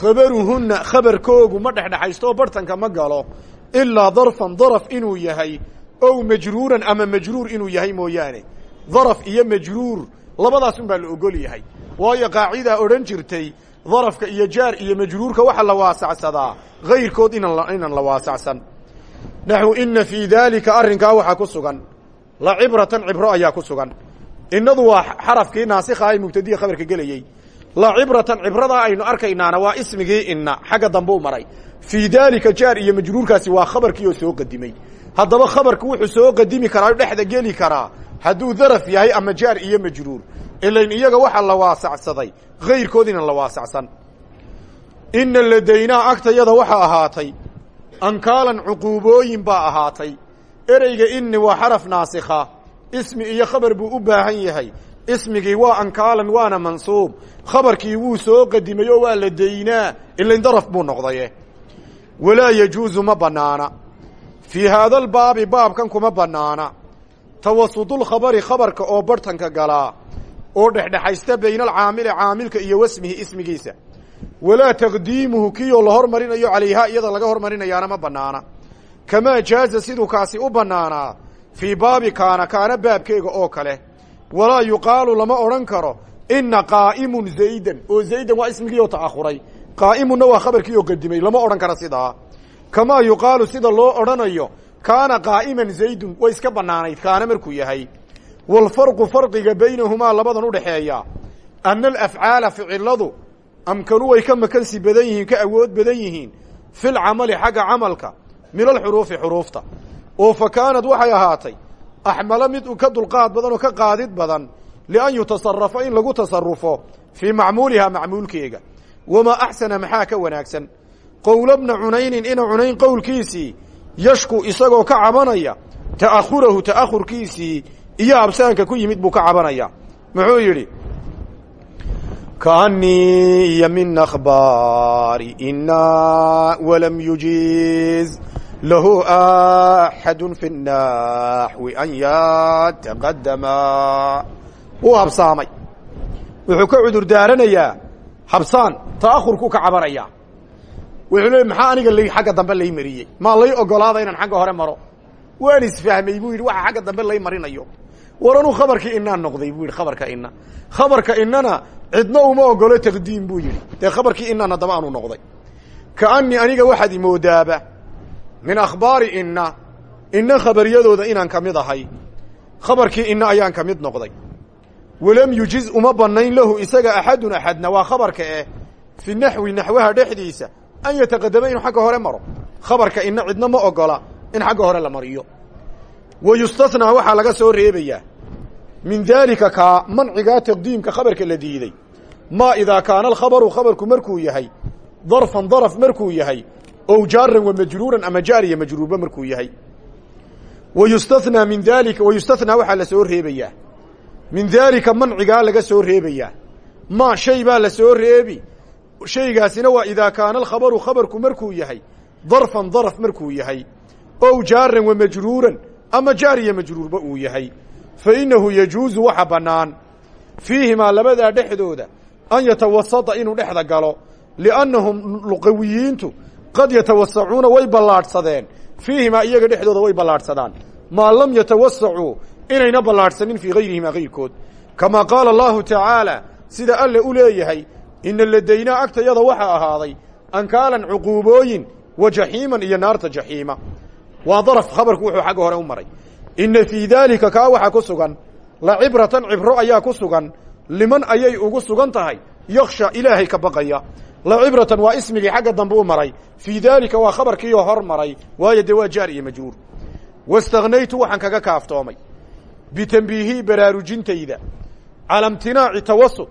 Khabaruhunna khabarkoogu ma dhexdhexaysto oo bartanka ma galo. Ilaa darfan daraf inuu yahay ow majruuran ama majruur inuu yahay mooyaane. Daraf iyo majruur labadaas un baa la ogol yahay. Waayo qaacidaa odhan jirtay darafka iyo jaar iyo majruurka waxa la waasacsadaa. Hayrkood inan inaan la waasacsan. Naxwu ina fii daalika arrinkaa waxaa ku sugan la cibratan cibro ayaa ku sugan. Innadu waa xarafkii naasikha ay mubtadiya khabarka gelayey la cibratan cibradaa aynu arkaynaana waa ismigii inna xagga dambe u maray. Fii daalika jaar iyo majruurkaasi waa khabarkii oo soo qadimay. Haddaba khabarku wuxuu soo qadimi karaa dhexda geli karaa. Hadduu daraf yahay ama jaar iyo majruur. Ilayn iyaga waxaa la waasacsaday. Hayrkood inan la waasacsan. Ina ladaynaa agtayada waxaa ahaatay. Ankaalan cuquubooyin baa ahaatay ereyga inni waa xaraf naasikha. Ismi iyo khabar buu u baahan yahay. Ismigii waa ankaalan waana mansuub. Khabarkii wuu soo qadimay oo waa la daynaa. Ilayn daraf buu noqdaye. Walaa yajuusu ma bannaana fii haadalbaabi baabkan kuma bannaana tawasudulkhabari khabarka oo barhtanka galaa oo dhexdhexaysta bayna alcaamili caamilka iyo wasmihi ismigiisa. Walaa taqdiimuhu kiyoo la hormarinayo calayhaa iyada laga hormarinayaana ma bannaana kamaa jaaza siduu kaasi u bannaanaa fii baabi kaana kaana baabkeega oo kale walaa yuqaalu lama odhan karo ina qaa'imun zaydan oo zaydan waa ismigii oo ta'ahuray qaa'imunna waa khabarkii oo qadimay lama odhan karo sidaa kamaa yuqaalu sida loo odhanayo kaana qaa'iman zaydun way iska bannaanayd kaana markuu yahay waalfarqu farqiga baynahumaa labadan udhaxeeya ana alafcaala ficiladu amkanu way ka makansi badan yihiin ka awood badan yihiin filcamali xagga camalka min alxuruufi xuruufta. Oo fa kaanad waxay ahaatay axmalo mid ka dulqaad badan oo ka qaadid badan lian yutasarafa in lagu tasarufo fii macmuulihaa macmuulkeega. Wamaa axsana maxaa ka wanaagsan? Qowla bna cunaynin ina cunayn qowlkiisii yashku isagoo ka cabanaya ta'ahurahu ta'ahurkiisii iyo absaanka ku yimid buu ka cabanaya. Muxuu yidhi kaanii iyo min akhbaari ina walam yujiiz lahu axadu fi الnaxwi an yataqadama wuu habsaamay wuxuu ka cudur daaranayaa habsaan ta'ahurkuu ka cabanaya wuxuu leey maxaa aniga l xagga dambe lay mariyey maa lay ogolaada inaan xagga hore maro waan isfahmay buu yidhi waxa xagga dambe lay marinayo war anuu khabarkii inaa noqday buu yidhi khabarka ina khabarka inana cidna uma ogolo taqdiim buu yidhi dee khabarkii inana daba aanu noqday kaanii aniga waxaad imoodaaba min akhbaari ina ina khabaryadooda inaan ka mid ahay. Khabarkii ina ayaan ka mid noqday. Walam yujiz uma banayn lahu isaga axadun axadna waa khabarka eh fi naxwi naxwaha dhexdiisa. An yataqadama inuu xagga hore maro. Khabarka ina cidna ma ogola in xagga hore la mariyo. Wa yustathnaa waxaa laga soo reebayaa. Min daalika kaa mancigaa taqdiimka khabarka la diiday. Maa idaa kaana alkhabaru khabarku markuu yahay. Darfan daraf markuu yahay ow jaaran wa majruuran ama jaariya majruurba markuu yahay wa yustathnaa min daalika wa yustathnaa waxaa la soo reebayaa min daalika mancigaa laga soo reebayaa maa shay baa la soo reebi shaygaasina waa idaa kaana alkhabaru khabarku markuu yahay darfan daraf markuu yahay ow jaaran wa majruuran ama jaariya majruurba uu yahay fa innahu yajuusu waxa bannaan fiihimaa labadaa dhexdooda an yatawasata inuu dhexda galo liannahum luqawiyiintu qad yatawasacuuna way ballaadhsadeen. Fiihimaa iyaga dhexdooda way ballaadhsadaan. Maa lam yatawasacuu inayna ballaadhsanin fii hayrihimaa hayrkood kamaa qaala allahu tacaala sida alle u leeyahay ina ladaynaa agtayada waxaa ahaaday ankaalan cuquubooyin wa jaxiiman iyo naarta jaxiima waa daraf khabarku wuxuu xagga hore u maray. Ina fii daalika kaa waxaa ku sugan la cibratan cibro ayaa ku sugan liman ayay ugu sugan tahay yaksha ilaahay ka baqaya cibratan waa ismigii xagga dambe u maray. Fii daalika waa khabarkiioo hor maray. Waayo dee waa jaar iyo majruur. Wastagnaytu waxaan kaga kaaftoomay. Bitambiihii baraarujintayda. Cala imtinaaci tawasud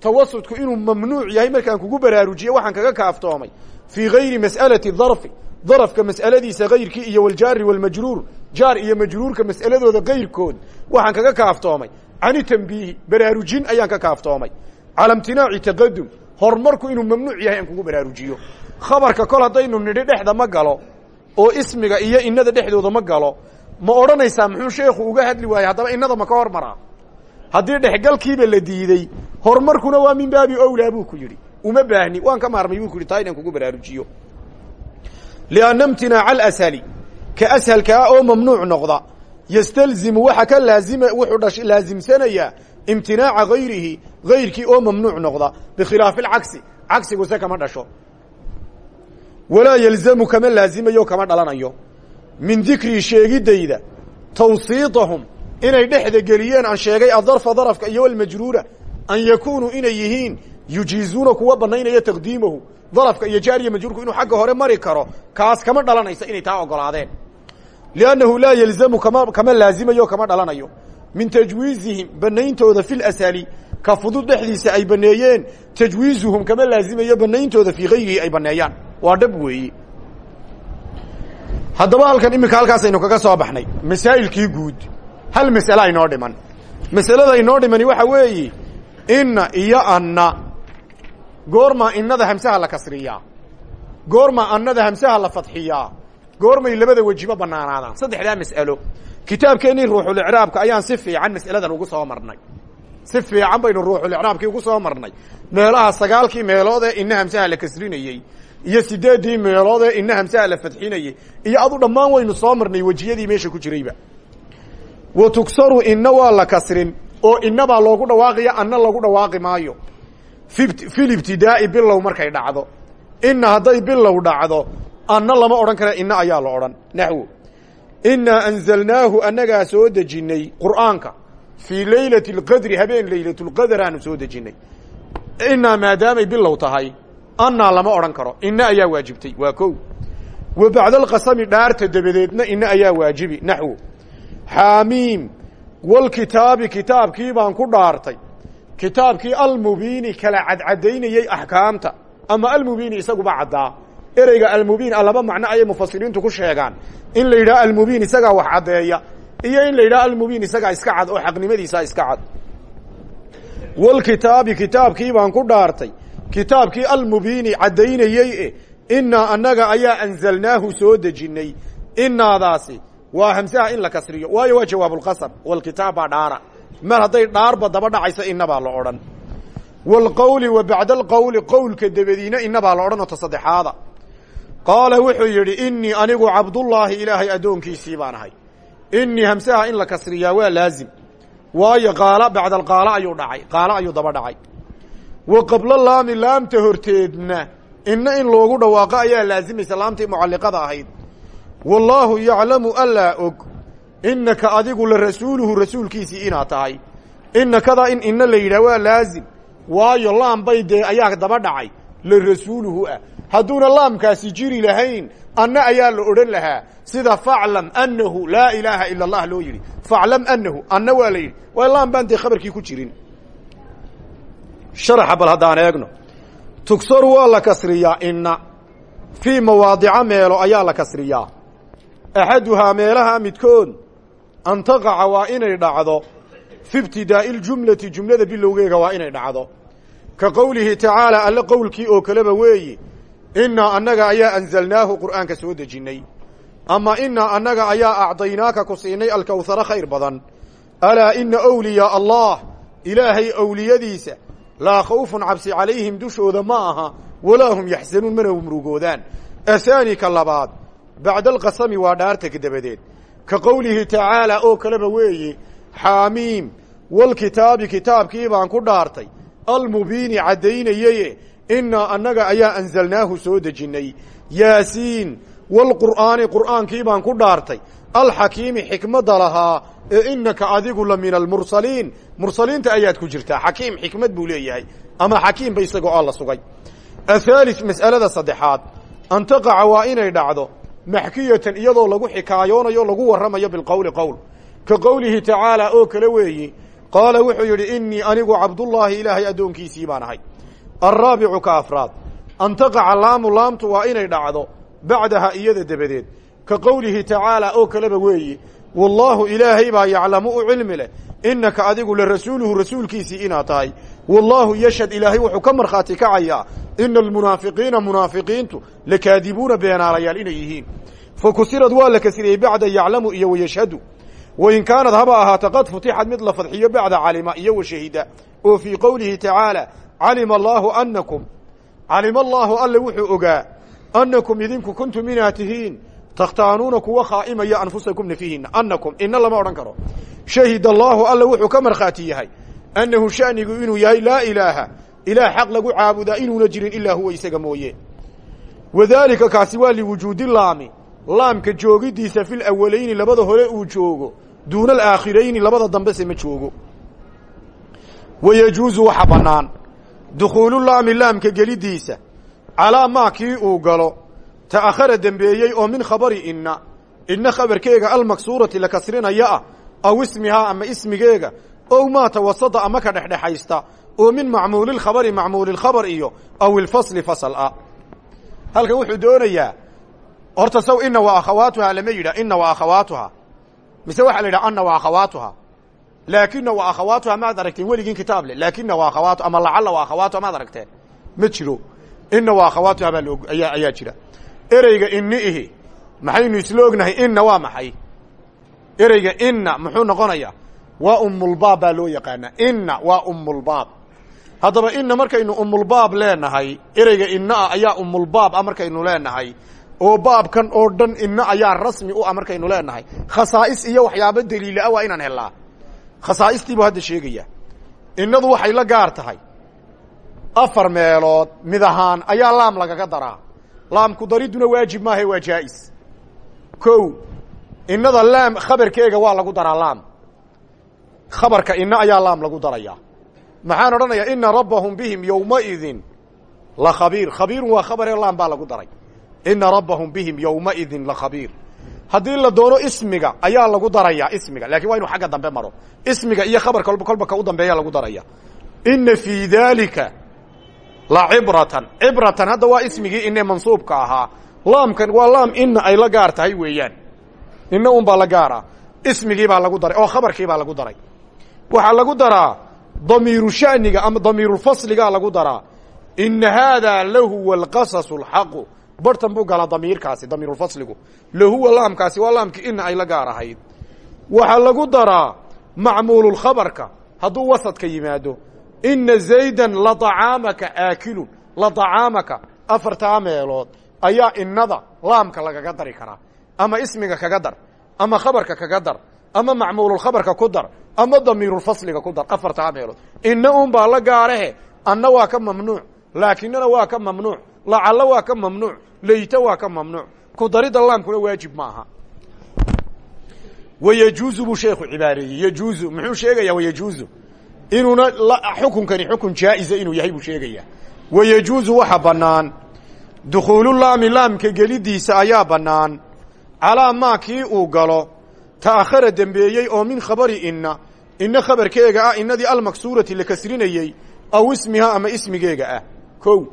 tawasudku inuu mamnuuc yahay markaan kugu baraarujiye waxaan kaga kaaftoomay. Fii gayri mas'alati darfi darafka mas'aladiisa kayrkii iyo waljaari walmajruur jaar iyo majruurka mas'aladooda kayrkood waxaan kaga kaaftoomay. Cani tambiihi baraarujin ayaan ka kaaftoomay. Cala imtinaaci taqadum horumarku inuu mamnuuc yahay aan kugu baraarujiyo. Khabarka kol haddaynu nidhi dhexda ma galo oo ismiga iyo inada dhexdooda ma galo ma odhanaysaa muxuu sheekhu uga hadli waayey haddaba inada ma ka hor maraa haddii dhexgalkiiba la diidey horumarkuna waa min baabi owlaa buu ku yidhi. Uma baahni waan ka maarmay buu ku yidhi taa inaan kugu baraarujiyo. Lianna imtinaaca alashali ka ashalkaa oo mamnuuc noqda yastalzimu waxa ka laazima wuxuu dhash laasimsanayaa imtinaaca gayrihi gayrkii oo mamnuuc noqda bikhilaafi alcagsi. Cagsiguse kama dhasho. Walaa yelzamu kama laazimayo kama dhalanayo. Min dikrii sheegidayda tawsiitahum inay dhexda geliyeen aan sheegay adarfa darafka iyo almajruura an yakunuu inay yihiin yujiizuuna kuwa banaynaya taqdiimahu darafka iyo jaariya majruurku inuu xagga hore mari karo kaas kama dhalanaysa inay taa ogolaadeen liannahu laa yelzamu kama kama laazimayo kama dhalanayo min tajwiizihim banayntooda fi lashali ka fudud dhexdiisa ay baneeyeen tajwiizuhum kama laazimayo banayntooda fii gayrihi ay baneeyaan waa dhab weeye haddaba halkan iminka halkaasaynu kaga soo baxnay masaa'ilkii guud hal mas'ale aynoo dhiman. Masalada inoo dhimani waxa weeye inna iyo anna goormaa innada hamsaha la kasriyaa goormaa annada hamsaha la fadxiyaa goormay labada wejiba banaanaadaan saddexdaa mas'alo kitaabkeennii ruuxulicraabka ayaan si fiican mas'aladan ugu soo marnay. Si fiican baynu ruuxulicraabkii ugu soo marnay. Meelaha sagaalkii meelood ee inna hamsaha la kasrinayey iyo sideeddii meelood ee inna hamsaha la fadxinayey iyo adu dhammaan waynu soo marnay wejiyadii meesha ku jirayba. Wa tugsaru inna waa la kasrin oo innabaa loogu dhawaaqaya anna lagu dhawaaqi maayo. Fi libtidaa'i bilow markay dhacdo. Inna hadday bilow dhacdo anna lama odhan kara inna ayaa la odhan. Naxwo innaa anzalnaahu annagaa soo dejinnay qur'aanka fii leylati alqadri habeen laylatulqadr aanu soo dejinnay. Innaa maadaamay bilow tahay annaa lama odhan karo inna ayaa waajibtay. Waa kow. Wa bacda alqasami dhaarta dabadeedna inna ayaa waajibi. Naxwo xaamiim walkitaabi kitaabkii baan ku dhaartay. Kitaabkii almubiini kala cadcadaynayey axkaamta. Ama almubiini isaguba caddaa ereyga almubiin a laba macno ayay mufasiriintu ku sheegaan. In la yidhaha almubiin isagaa wax caddeeya iyo in la yidhaha almubiin isagaa iska cad oo xaqnimadiisaa iska cad. Walkitaabi kitaabkii baan ku dhaartay. Kitaabkii almubiini caddaynayey e innaa annaga ayaa anzalnaahu soo dejinnay. Inaadaasi waa hamsaha in la kasriyo. Waayo waa jawaabulqasam walkitaab baa dhaara. Mar hadday dhaarba daba dhacayso inabaa la odhan. Waalqowli wa bacda alqowli qowlka dabadiina inabaa la odhan oo ta qaala wuxuu yidhi innii anigu cabdullaahi ilaahay addoonkiisii baan ahay. Innii hamsaha in la kasriyaa waa laazim. Waayo qaala bacda alqaala ayuu dhacay. Qaala ayuu daba dhacay. Wa qabla laami laamta horteedna inna in loogu dhawaaqo ayaa laazimaysa laamtii mucalliqada ahayd. Wallaahu yaclamu allaa og. Innaka adigu la rasuuluhu rasuulkiisii inaad tahay. Innakadaa in inna la yidhah waa laazim. Waayo laam bay dee ayaa daba dhacay. La rasuuluhu ah hadduuna laamkaasi jiri lahayn anna ayaa la odhan lahaa sida faclam annahu laa ilaaha ila allah loo yidhi. Faclam annahu anna waa la yidhi. Waa laam baan dee khabarkii ku jirin. Sharaxa bal haddaan eegno. Tugsaru waa la kasriyaa inna fii mawaadica meelo ayaa la kasriyaa. Axaduhaa meelaha midkood an taqaca waa inay dhacdo. Fi ibtidaa'i ljumlati jumlada bilowgeega waa inay dhacdo. Ka qowlihi tacaala alle qowlkii oo kaleba weeye innaa annaga ayaa anzalnaahu qur'aanka soo dejinnay ama innaa annaga ayaa acdaynaaka ku siinay alkawhara khayr badan. Alaa ina awliyaa allah ilaahay owliyadiisa laa khawfun cabsi calayhim dushooda ma aha walaa hum yaxsanuun mana murugoodaan ahaani ka labaad bacda alqasami waa dhaartag dabadeed ka qowlihi tacaala oo kaleba weeye xaamiim walkitaabi kitaabkii baan ku dhaartay almubiini caddaynayeye innaa annaga ayaa anzalnaahu soo dejinnay yaasiin walqur'aani qur'aankii baan ku dhaartay. Alxakiimi xikmadda lahaa ee innaka adigu la min almursaliin mursaliinta ayaad ku jirtaa. Xakiim xikmad buu leeyahay. Ama xakiimba isagoo oo la sugay. Athaalith mas'alada saddexaad. An taqaca waa inay dhacdo maxkiyatan iyadoo lagu xikaayoonayo lagu warramayo bilqowli qowl. Ka qowlihi tacaala oo kale weeyi qaala wuxuu yidhi inii anigu cabdullaahi ilaahay addoonkiisii baan ahay alraabicu ka afraad an taqaca laamu laamtu waa inay dhacdo bacdaha iyada dabadeed. ka qowlihi tacaala oo kaleba weeyi wallaahu ilaahay baa yaclamu u cilmi leh innaka adigu larasuuluhu rasuulkiisii inaad tahay wallaahu yashhad ilaahay wuxuu ka markhaati kacayaa ina almunaafiqiina munaafiqiintu lakaadibuuna beenaalayaal inay yihiin fa waa la kasriyey bacda yaclamu iyo wayashhadu wain kaanad haba ahaata qad futixad mid la fadxiyo bacda calima iyo washahida oo fii qowlihi tacaala calima allaahu anakum calima allaahu alle wuxuu ogaa annakum idinku kuntum inaad tihiin takhtaanuuna kuwa khaa'imaya anfusakum nafihiina annakum ina lama odhan karo. Shahid allaahu alle wuxuu ka markhaati yahay annahu shanigu inuu yahay laa ilaaha ilaah xaq lagu caabudaa inuuna jirin ilaa huwa isaga mooye. Wadaalika kaasi waa liwujuudi laami laamka joogidiisa fil awalayni labada hore uu joogo duuna alaakhirayni labada dambese ma joogo. Wayajuusu waxa bannaan dukhuululaami laamka gelidiisa calaa maa kii uu galo ta'akhara dembeeyey oo min khabari inna inna khabarkeega almaksuurati la kasrinaya ah aw ismihaa ama ismigeega ow maa tawasada ama ka dhexdhexaysta oo min macmuulilkhabari macmuulilkhabar iyo aw ilfasli fasal ah. Halkan wuxuu doonayaa horta saw ina wa akhawaatuha lama yidhah ina wa akhawaatuha. Mise waxaa la yidhaha ana wa akhawaatuha laakina wa akhawaatuha maad aragteen weligiin kitaab le laakina wa akhawaatu ama lacalla wa akhawaatuha maad aragteen ma jiro ina wa akhawaatuha baa loo ayaa ayaa jira ereyga ini ihi maxaynu isla ognahay inna waa maxay ereyga inna muxuu noqonayaa waa umulbaab baa loo yaqaanaa inna waa umulbaab haddaba inna markaynu umulbaab leenahay ereyga inna ah ayaa umulbaab ah markaynu leenahay oo baabkan oo dhan inna ayaa rasmi u ah markaynu leenahay khasaa'is iyo waxyaabo daliila ah waa inaan helnaa khasaa'istiibuu hadda sheegaya innadu waxay la gaar tahay. Afar meelood mid ahaan ayaa laam lagaga daraa. Laamku dariduna waajib maaha waa jaa'is. Kow innada laam khabarkeega waa lagu daraa laam. Khabarka inna ayaa laam lagu darayaa maxaan odhanayaa ina rabbahum bihim yowmaidin la khabiir. Khabiirun waa khabaree laam baa lagu daray. Ina rabbahum bihim yowmaidin la khabiir haddii la doono ismiga ayaa lagu darayaa ismiga. Lakin waa inu xagga dambe maro. Ismiga iyo khabarka kolba kolba ka u dambeeya lagu daraya ina fii dalika la cibratan. Cibratan hadda waa ismigii ine mansuubka ahaa. Laamkan waa laam ina ay la gaar tahay weeyaan. Ina un baa la gaara ismigii baa lagu daray. Oo khabarkii baa lagu daray. Waxaa lagu daraa damiiru shaniga ama damiirulfasligaa lagu daraa. Ina haadaa lahuwa alqasas alxaqu bartan buu galaa damiirkaasi damiirulfasligu. Lahuwa laamkaasi waa laamkii ina ay la gaar ahayd. Waxaa lagu daraa macmuululkhabarka hadduu wasadka yimaado. Ina zaydan laطacaamaka aakilun laطacaamaka afartaa meelood ayaa inada laamka lagaga dari karaa. Ama ismiga kaga dar ama khabarka kaga dar ama macmuululkhabarka ku dar ama damiirulfasliga ku dar afartaa meelood ina un baa la gaarahe anna waa ka mamnuuc laakinana waa ka mamnuuc lacallo waa ka mamnuuc leyta waa ka mamnuuc ku darida laamkuna waajib ma aha wayajuuzu buu sheekhu cibaareeyey yajuuzu muxuu sheegayaa wayajuuzu inuuna xukunkani xukun jaa'iza inuu yahay buu sheegayaa wayajuuzu waxa bannaan dukhuululaami laamka gelidiisa ayaa bannaan calaa maa kii uu galo ta'akhara dembeeyey oo min khabari inna inna khabarkeega ah innadii almaksuurati la kasrinayey aw ismiha ama ismigeega ah kow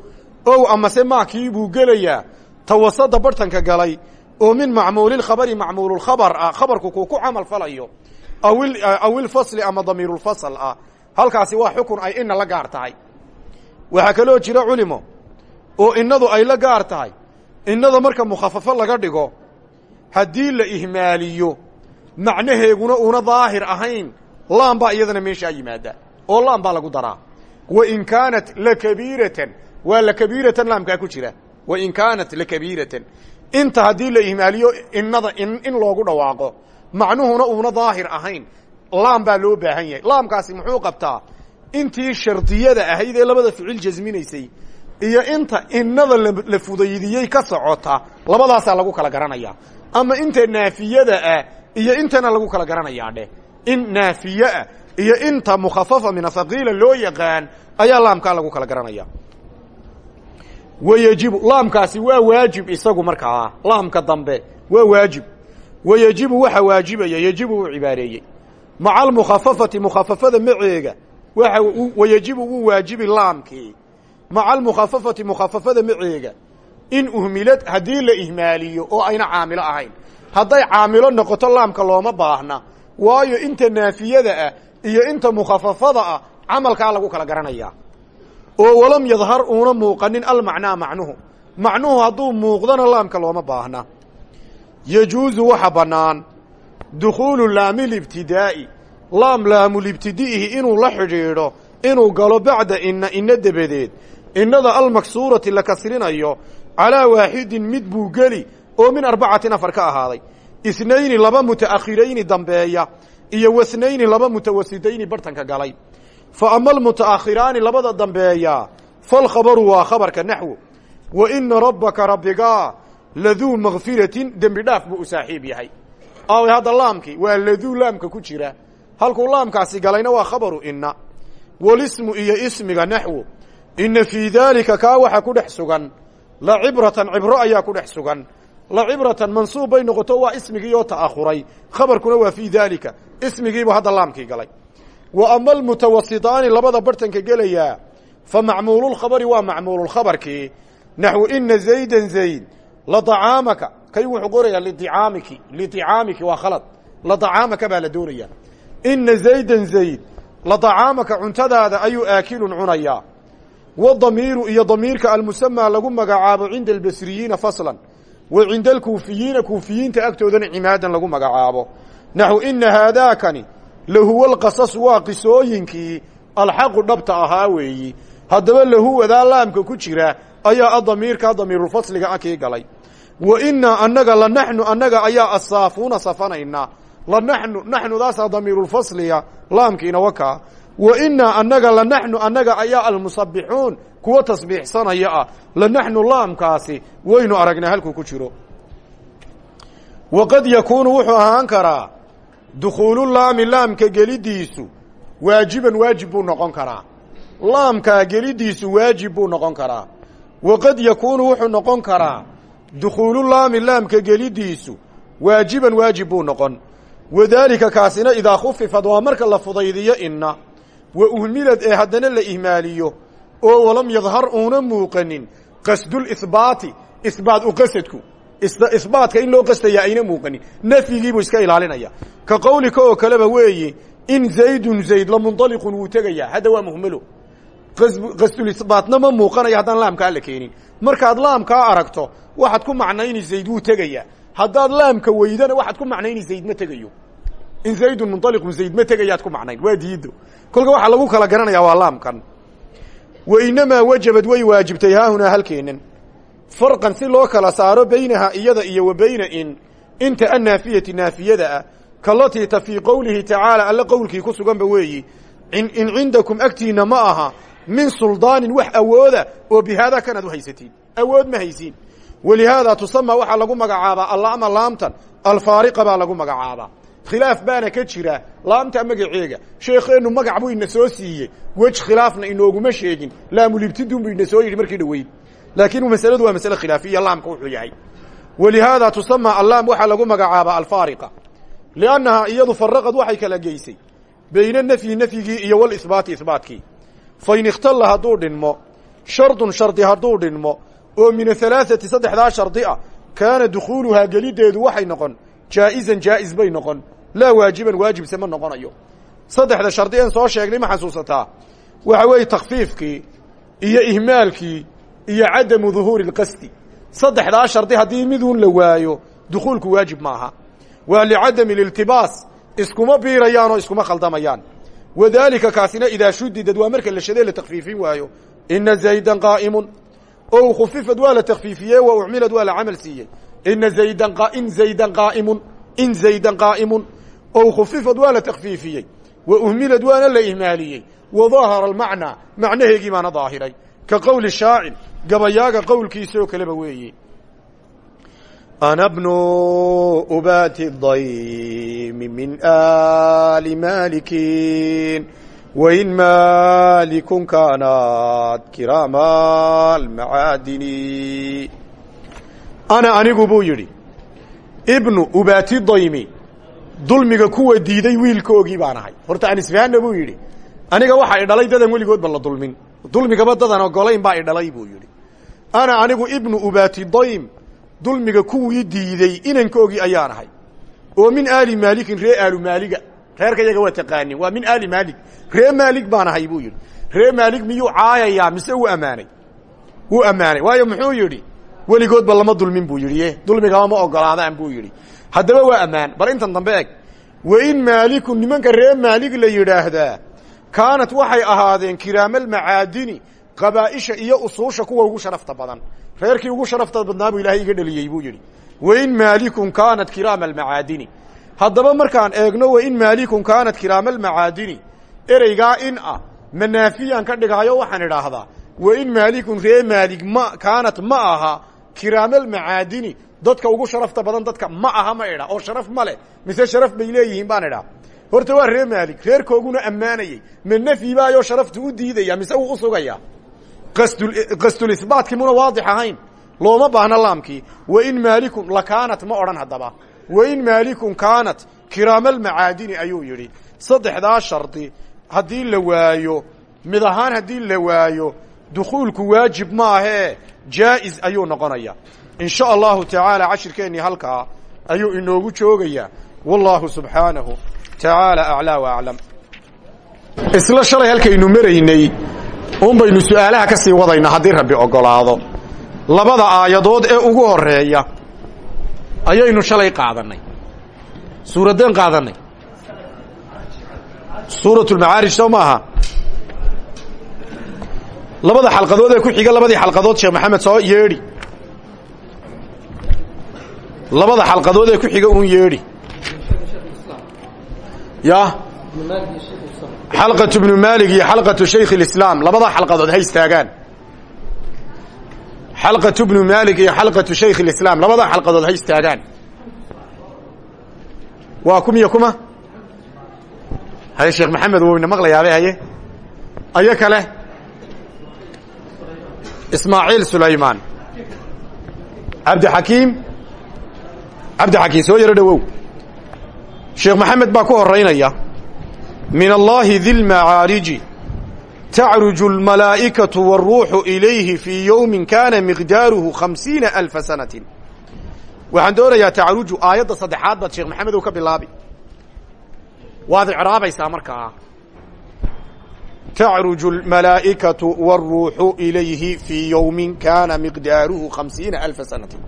ow amase maakii buu gelayaa? Tawasada bartanka galay oo min macmuulilkhabari macmuululkhabar ah khabarku kuu ku camal falayo. Aw ilfasli ama damiirulfasl ah. Halkaasi waa xukun ay ina la gaar tahay. Waxaa kaloo jira culimo oo innadu ay la gaar tahay. Innada marka mukhafafo laga dhigo haddii la ihmaaliyo macnaheeguna una daahir ahayn laam baa iyadana meeshaa yimaada oo laam baa lagu daraa. Wain kaanat lakabiiratan waa lakabiiratan laamkaa ku jira. Wain kaanat lakabiiratan inta haddii la ihmaaliyo innada in loogu dhawaaqo macnuhuna uuna daahir ahayn. Laam baa loo baahan yahay. Laamkaasi muxuu qabtaa intii shardiyada ahayd ee labada ficil jasminaysay iyo inta innada la fudaydiyey ka socota labadaasaa lagu kala garanayaa. Ama inta naafiyada ah iyo intana lagu kala garanayaa dheh. In naafiye ah iyo inta mukhafafa min ahaqiila loo yaqaan ayaa laamkaa lagu kala garanaya wayejibu laamkaasi waa waajib isagu markaa laamka dambe waa waajib. Wayejibu waxa waajibaya yejibu uu cibaareeyey. Maca almukhafafati mukhafafada maceega waxa wayejibu uu waajibi laamkii maca almukhafafati mukhafafada maceega in uhmilad haddii la ihmaaliyo oo ayna caamilo ahayn. Hadday caamilo noqoto laamka looma baahna waayo inta naafiyada ah iyo inta mukhafafada ah camalkaa lagu kala garanayaa oo walam yadhar uuna muuqanin almacnaa macnuhu. Macnuhu hadduu muuqdona laamka looma baahna. Yajuusu waxa bannaan dukhuulu laamilibtidaa'i laam laamulibtidi'ihi inuu la xidhiidho inuu galo bacda inna inna dabadeed. Innada almaksuurati la kasrinayo calaa waaxidin mid buu geli oo min arbacatin afar ka ahaaday. Isnayni laba muta'akhirayni dambeeya iyo wasnayni laba mutawasidayni bartanka galay fa ama almuta'akhiraani labada dambeeya falkhabaru waa khabarka naxwo wa ina rabbaka rabbigaa laduu makfiratin dembi dhaaf buu u saaxiib yahay. Aaway hadda laamkii waa laduu laamka ku jira. Halkuu laamkaasi galayna waa khabaru ina walismu iyo ismiga naxwo ina fii daalika kaa waxa ku dhex sugan. La cibratan cibro ayaa ku dhex sugan. La cibratan mansuub bay noqoto waa ismigii oo ta'akhuray. Khabarkuna waa fii daalika ismigiibu hadda laamkii galay wa ama almutawasitaani labada bartanka gelayaa fa macmuululkhabari waa macmuululkhabarkii naxwu ina zaydan zayd ladacaamaka kay wuxuu qorayaa lidicaamiki lidicaamiki waa khalad ladacaamaka baa la doonaya. Ina zaydan zayd ladacaamaka cuntadaada ayuu aakilun cunayaa wadamiiru iyo damiirka almusamaa lagu magacaabo cinda albasriyiina faslan wa cinda alkuufiyiina kuufiyiinta agtoodana cimaadan lagu magacaabo. Naxwu ina haadaakani lahuwa alqasasu waa qisooyinkii alxaqu dhabta ahaa weeyi. Haddaba lahuwadaa laamka ku jira ayaa adamiirka damiirulfasliga a kii galay. Wa inaa annaga lanaxnu annaga ayaa asaafuuna safanayna. Lanaxnu naxnudaasaa damiirulfasliga laamkiina wakaa wa inaa annaga lanaxnu annaga ayaa almusabixuun kuwa tasbiixsanaya ah. Lanaxnu laamkaasi waynu aragnaa halkuu ku jiro. Waqad yakuunu wuxuu ahaan karaa dukhuululaami laamka gelidiisu waajiban waajib buu noqon karaa. Laamkaa gelidiisu waajib buu noqon karaa. Waqad yakuunu wuxuu noqon karaa dukhuululaami laamka gelidiisu waajiban waajib buu noqon. Wadaalika kaasina idaa khufifad waa marka la fudaydiyo inna wa uhmilad ee haddana la ihmaaliyo oo walam yadhar uuna muuqanin qasdulihbaati ihbaat u qasadku ihbaatka in loo qastaya ayna muuqanin. Nafyigiibuu iska ilaalinaya. Ka qowlika oo kaleba weeyi in zaydun zayd lamunطaliqun wuu tegayaa. Hadda waa muhmalo qasdulihbaatna ma muuqanaya haddaan laamkaa la keenin. Markaad laamkaa aragto waxaad ku macnayni zayd wuu tegayaa. Haddaad laamka weydana waxaad ku macnayni zayd ma tegayo. In zaydun munطaliqun zayd ma tegayaad ku macnayn. Waa diiddo. Kolka waxaa lagu kala garanaya waa laamkan. Wa inamaa wajabad way waajibtay haahunaa halkeenan farqan si loo kala saaro baynaha iyada iyo wa bayna in inta annaafiyati naafiyada ah kalatii ta fii qowlihi tacaala alle qowlkii ku suganba weeyi in cindakum agtiinna ma aha min suldaanin wax awooda oo bihaadaa kanaad u haysatiin awood ma haysiin. Walihaadaa tusamaa waxaa lagu magacaabaa allaama laamtan alfaariqa baa lagu magacaabaa. Khilaaf baana ka jira laamta magaceega sheekeennu magac buu ina soo siiyey wej khilaafna inooguma sheegin laamulibtidun buu ina soo yidhi markii dhaweyd laakiin masaladu waa masale khilaafiya laamka wuxuu yahay. Walihaadaa tusamaa allaam waxaa lagu magacaabaa alfaariqa liannahaa iyadu faraqad waxay kala geysay bayna nafyi nafyigii iyo walisbaati isbaatkii fain ikhtalla hadduu dhinmo shardun shardi hadduu dhinmo oo min ahalaaثati saddexdaa shardi ah kaana dukhuuluhaa gelideedu waxay noqon jaa'izan jaa'iz bay noqon laa waajiban waajibse ma noqonayo. Saddexda shardi en soo sheegnay ma xasuusataa. Waxa weeye takfiifkii iyo ihmaalkii iyo cadamu duhuuri اlqasdi saddexdaa shardi haddii miduun la waayo dukhuulku waajib maaha waa licadami اliltibaas iskuma biirayaanoo iskuma khaldamayaan wadaalika kaasina idaa shudidad waa marka la shadee la takfiifin waayo. Ina zaydan qaa'imun. O khufifad waa la takfiifiyey wa ucmilad waa la camal siiyey ina zaydan in zaydan qaa'imun in zaydan qaa'imun. O khufifad waa la takfiifiyey wa uhmilad waana la ihmaaliyey wa daahara almacnaa macnaheegii baana daahiray. Ka qowli shaacir gabayaaga qowlkiisa oo kaleba weeye ana bnu ubati daymi min ali malikin wain maalikun kaanat kiraama almacaadini ana anigu buu yidhi ibnu ubaati daymi dulmiga kuwa diiday wiilkoogii baan ahay. Horta aan isfahanna buu yidhi aniga waxa i dhalay dadan weligoodba la dulmin. Dulmigaba dadan ogolayn baa i dhalay buu yidhi ana anigu ibnu ubaati daym dulmiga kuwii diiday inankoogii ayaan oo min aali maalikin ree aalu maaliga. Reerka waa taqaanin waa min aali maalik ree maalig baan ahay buu yidhi. Ree maalig miyuu caayayaa mise wuu ammaanay? Wuu ammaanay. Waayo muxuu yidhi? Weligoodba lama dulmin buu yidhi dulmigaba ma ogolaadaan buu yidhi. Haddaba waa ammaan. Bal intan dambe eg. Wain maalikun nimanka ree maalig la yidhaahdaa kaanat waxay ahaadeen kiraamalmacaadini qabaa'isha iyo usuusha kuwa ugu sharafta badan. Reerkii ugu sharafta badnaa buu ilaahay iga dhaliyey buu yidhi wain maalikun kaanat kiraama almacaadini haddaba markaan eegno wain maalikun kaanat kiraama almacaadini ereygaa in ah manaafiyan ka dhigaayo waxaan idhaahdaa wain maalikun ree maalig ma kaanat ma aha kiraamalmacaadini dadka ugu sharafta badan dadka ma aha ma idha oo sharaf ma leh mise sharaf bay leeyihiin baan idhaa horta waa ree maalig reerkooguna ammaanayey ma nafyi baayoo sharaftu u diidaya mise uu usugaya qasdulisbaatkii muna waadix ahayn. Looma baahna laamkii. Wain maalikun lakaanat ma odhan haddaba. Wain maalikun kaanat kiraamalmacaadini ayuu yidhi. Saddexdaa shardi haddii la waayo mid ahaan haddii la waayo dukhuulku waajib maahee jaa'iz ayuu noqonaya. In sha allahu tacaala cashirkeennii halkaa ayuu inoogu joogayaa. Wallaahu subxaanahu tacaala aclaa wa aclam. Isla shalay halkaynu maraynay un baynu su'aalaha ka sii wadaynaa haddii rabbi ogolaado labada aayadood ee ugu horreeya ayaynu shalay qaadannay. Suuraddeen qaadannay. Suuratulmacaarij soo maaha? Labada xalqadood ee ku xiga labadii xalqadood sheekh maxamed soo yeedhi. Labada xalqadood ee ku xiga uun yeedhi. Ya xalqatu bnu maalig iyo xalqatu shaykh اlislaam labada xalqadood ha istaagaan. Xalqatu bnu maalig iyo xalqatu shaykh اlislaam labada xalqadood ha istaagaan. Waa kumiya kuma? Haye sheekh maxamed wuu ina maqlayaabe haye? Ayo kale? Ismaaciil sulaymaan. Cabdixakiim cabdixakiim soo yaro dhowow. Sheekh maxamed baa ku horaynaya min allahi di lmacaariji tacruju almalaa'ikatu wاlruuxu ilayhi fii yowmin kaana miqdaaruhu khamsiina alfa sanatin. Waxaan doonayaa tacruju aayadda saddexaad baad sheekh maxamed ow ka bilaabi. Waad icraabaysaa markaa tacruju almalaa'ikatu wاlruuxu ilayhi fii yowmin kaana miqdaaruhu khamsiina alfa sanatin.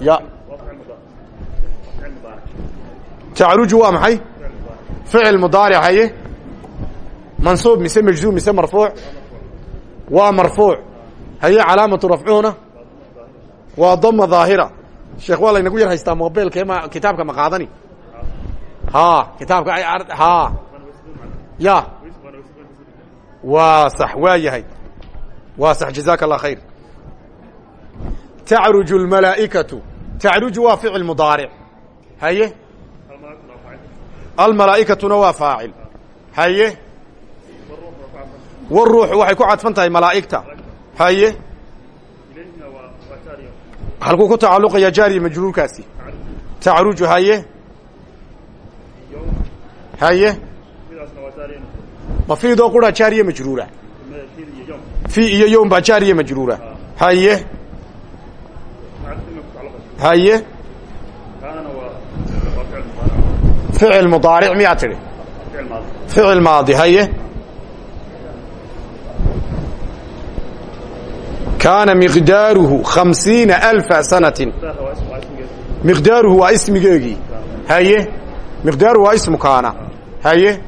Ya. Tacruju waa maxay ficil mudaaric haye mansuub mise majzuum mise marfuuc waa marfuuc haye calaamatu rafcuhuna waa dama daahira sheekh waa laynagu yar haystaa mobilka ma kitaabka ma qaadani ha kitaabka ha ya waa sax waa yahay waa sax jazaaka allah khayr tacruju almalaa'ikatu tacruju waa ficil mudaaric haye almalaa'ikatuna waa faacil. Haye? Waruuxu waxay ku cadfan tahay haye? Halkuu ku tacalluqaya jaariya majruurkaasi. Tacruju haye? Haye? Ma fiidoo qura jaariya majruura? Fi iyo yowm baa jaariya majruura. Haye? Haye ficil mudaaric miyaa tidhi? Ficil maadi haye? Kaana miqdaaruhu khamsiina alfa sanatin. Miqdaaruhu waa ismigeegii haye? Miqdaaruhu waa ismu kaana haye?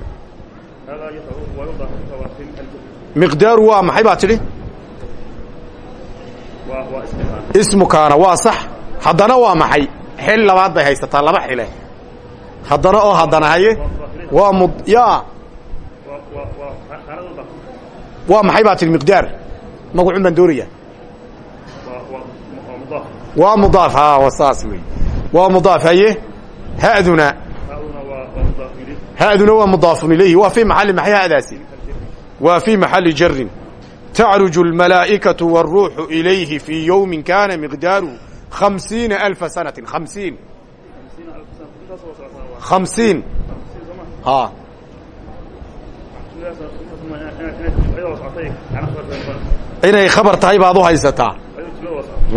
Miqdaaru waa maxay baa tidhi? Ismu kaana waa sax. Haddana waa maxay? Xil labaad bay haysataa laba xile haddana oo haddana haye? Waa mud ya waa maxay baa tidhi miqdaar? Magacun waa mudaaf. Ha saas waa mudaaf haye? Haduna haduna waa mudaafun ilayhi. Waa fii maxali maxay hadaasi waa fii maxalli jarin tacruju almalaa'ikatu wاlruuxu ilayhi fii yowmin kaana miqdaaruhu khamsiina alfa sanatin. Khamsiin khamsiin ha inay khabar tahay baad u haysataa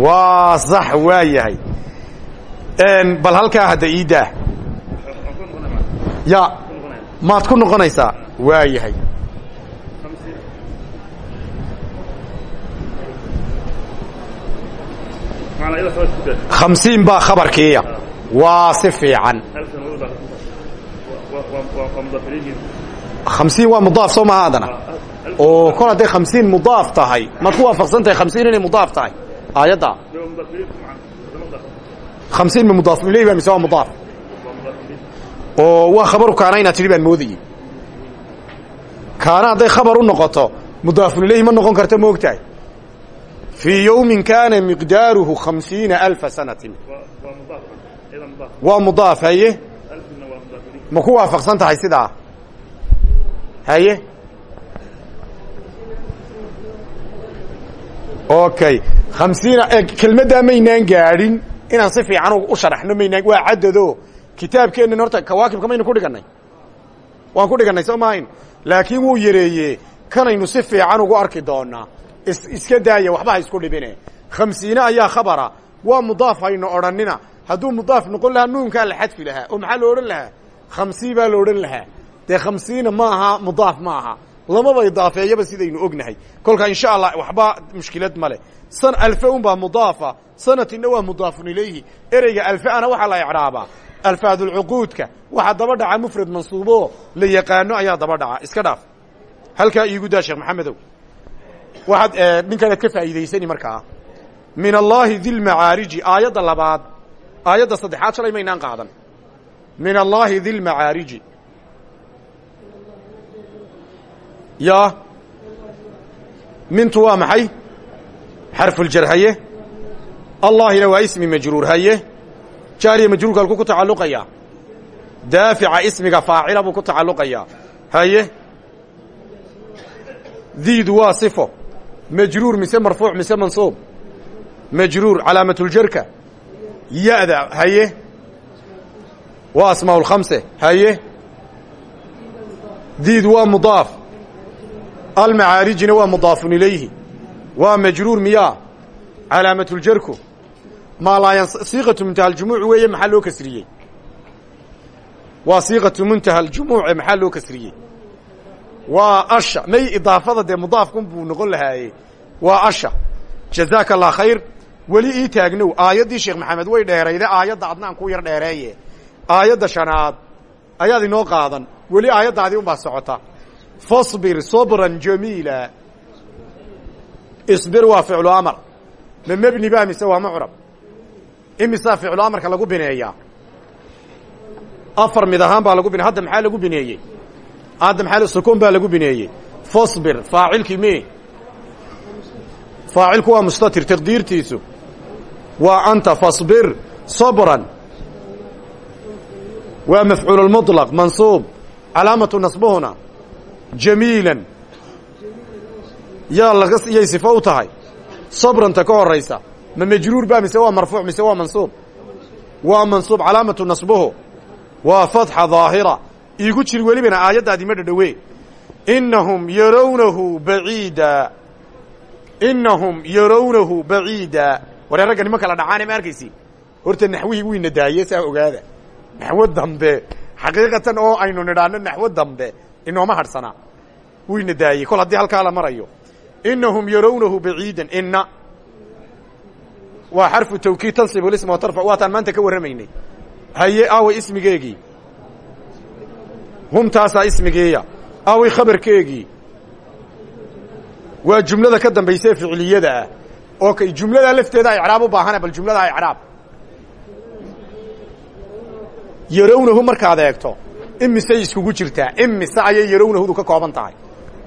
waa sax waa yahay bal halkaa hadda iidaah ya maad ku noqonaysaa waa yahay khamsiin baa khabarkiiya waa si fiican. Khamsiin waa mudaaf soo maha adana oo kol hadday khamsiin mudaaf tahay maad ku waafaqsan tahay khamsiin inay mudaaf tahay. Aayadda. Khamsiin ma mudaaf ileyhi ba mise waa mudaaf? Oo waa khabaru kaana inaad tidhi baan moodayey. Kaana hadday khabar u noqoto mudaafun ileyhi ma noqon karta moogtahay fii yowmin kaana miqdaaruhu khamsiina alfa sanatin waa mudaaf haye? Ma ku waafaqsan tahay sidaa? Haye? Okay. Khamsiina kelmaddaa maynaan gaadhin? Inaan si fiican u sharaxno maynaan waa cadado kitaabkeennan horta kawaakibka maynu ku dhigannay? Waan ku dhigannay soo maahayn laakiin wuu yareeye kanaynu si fiican ugu arki doonaa is iska daaya waxba isku dhibine. Khamsiine ayaa khabara. Waa mudaaf hayno odhannina hadduu mudaaf noqon lahaa nuunkaa la xadfi lahaa. Oo maxaa lo odhan lahaa? Khamsii baa la odhan lahaa. Dee khamsiina ma aha mudaaf ma aha. Lamaba idaafeeyaba sidaynu ognahay. Kolka insha allah waxba mushkilad male san alfe unbaa mudaafa sanatinna waa mudaafun ilayhi. Ereyga alfeana waxaa la ecraabaa alfaadulcuquudka waxaa daba dhaca mufrad mansuubo. La yaqaano ayaa daba dhaca. Iska dhaaf. Halkaa iigu daa sheekh maxamedow. Waxaad ninkaanaad ka faa'iidaysani markaa. Min allaahi dilmacaariji aayadda labaad aayadda saddexaad shalay maynaan qaadan. Min allaahi dilmacaariji ya. Mintu waa maxay? Xarfuljar haye allaahina waa ismi majruur haye. Jaariya majruurka halkuu ku tacalluqayaa daafica ismiga faacila buu ku tacalluqayaa haye. Diidu waa sifo. Majruur mise marfuuc mise mansuub. Majruur calaamatuljarka ya-da haye? Waa asmaa lkhamse haye? Diid waa mudaaf almacaarijina waa mudaafun ilayhi. Waa majruur miyaa calaamatuljarku maalaayan siiqatu muntaha aljumuuc weeye maxaa loo kasriyey waa siiqatu muntaha aljumuuce maxaa loo kasriyey waa asha. May idaafada dee mudaafkun buu noqon lahaaye waa asha. Jazaaka allah weli ii taagnow aayaddii sheekh maxamed way dheerayde aayadda adnaan ku yar dheereeye. Aayadda shanaad ayaad inoo qaadan weli aayaddaadii unbaa socota. Fasbir sabran jamiila. Isbir waa ficlu amar. Ma mebni ba mise waa mucrab? Imisaa ficlu amarka lagu bineeyaa afar mid ahaan baa lagu bine hadda maxaa lagu bineeyey? Hadda maxaa sukuun baa lagu bineeyey? Fasbir faacilkii me faacilku waa mustatir taqdiirtiisu waa anta fasbir sabran. Waa mafcuul muطlaq mansuub calaamatu nasbuhuna. Jamiilan yaa laga yay sifo u tahay. Sabranta ka horaysa ma majruur ba mise waa marfuuc mise waa mansuub waa mansuub calaamatu nasbuhu. Waa fatxa daahira iigu jir welibana aayaddaadii ma dhadhowe. Inahum yarawnahu baciida inahum yarawnahu baciida waree ragga niman kala dhacaane ma arkaysi? Horta naxwihii wuyna daaye saa ogaada. Naxwo dambe. Xaqiiqatan oo aynu nidhaahno naxwo dambe inooma hadhsanaa wuyna daayey kol haddii halkaa la marayo inahum yarawnahu baciidan ina waa xarfu tawkiid tansib ism tarfa. Waataan maanta ka warramaynay. Haye aaway ismigeegii. Humtaasaa ismigeeya. Aaway khabarkeegii. Waa jumlada ka dambaysa ee ficiliyada ah oo kay jumladaa lafteeda icraab u baahana bal jumladaa icraab. Yarawnahu markaad eegto imisay iskugu jirtaa imise ayay yarawnahudu ka kooban tahay.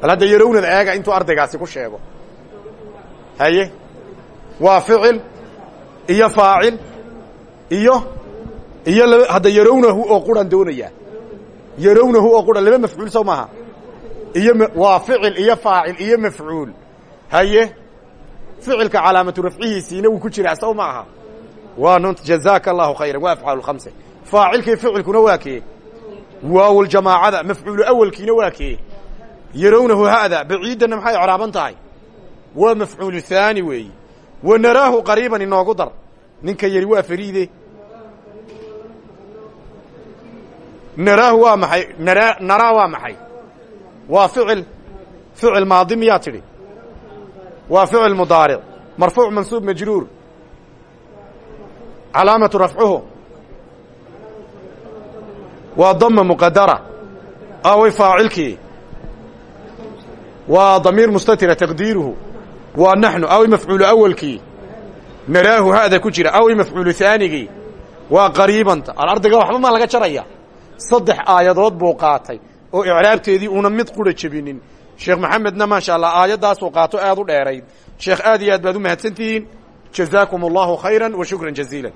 Bal hadda yarawnada eega intuu ardaygaasi ku sheego. Haye? Waa ficil iyo faacil iyo iyo laba hadda yarawnahu oo quran doonaya. Yarawnahu oo quran laba mafcuul sow maaha. Iyo waa ficil iyo faacil iyo mafcuul ficilka calaamatu rafcihiisiina wuu ku jiraa sow ma aha. Waa nunt jazaaka allahu khayra waa afcaal khamse faacilkii ficilkuna waa kee? Waawul jamaacada mafcuulu awalkiina waa kee? Yarawnahu hada baciidanna maxay icraaban tahay? Waa mafcuulu haani weeyi. Wa naraahu qariiban inoogu dar. Ninka yari waa fariide. Naraahu waa maxay? Nara naraa waa maxay? Waa ficil ficil maadi miyaa tidhi waa ficil mudaaric. Marfuuc mansuub majruur. Calaamatu rafcuhu. Waa dama muqadara away faacilkii. Waa damiir mustatira taqdiiruhu. Waa naxnu away mafcuulu awalkii. Naraahu hada ku jira. Away mafcuulu haanigii waa qariibanta. Alardiga waxba maa laga jaraya. Saddex aayadood buu qaatay oo icraabteedii una mid qura jebinin sheekh maxamedna maasha allah aayaddaasuu qaato aad u dheerayd. Sheekh aad iyo aad baad u mahadsantihiin. Jazaakum allahu khayra wa shukran jaziila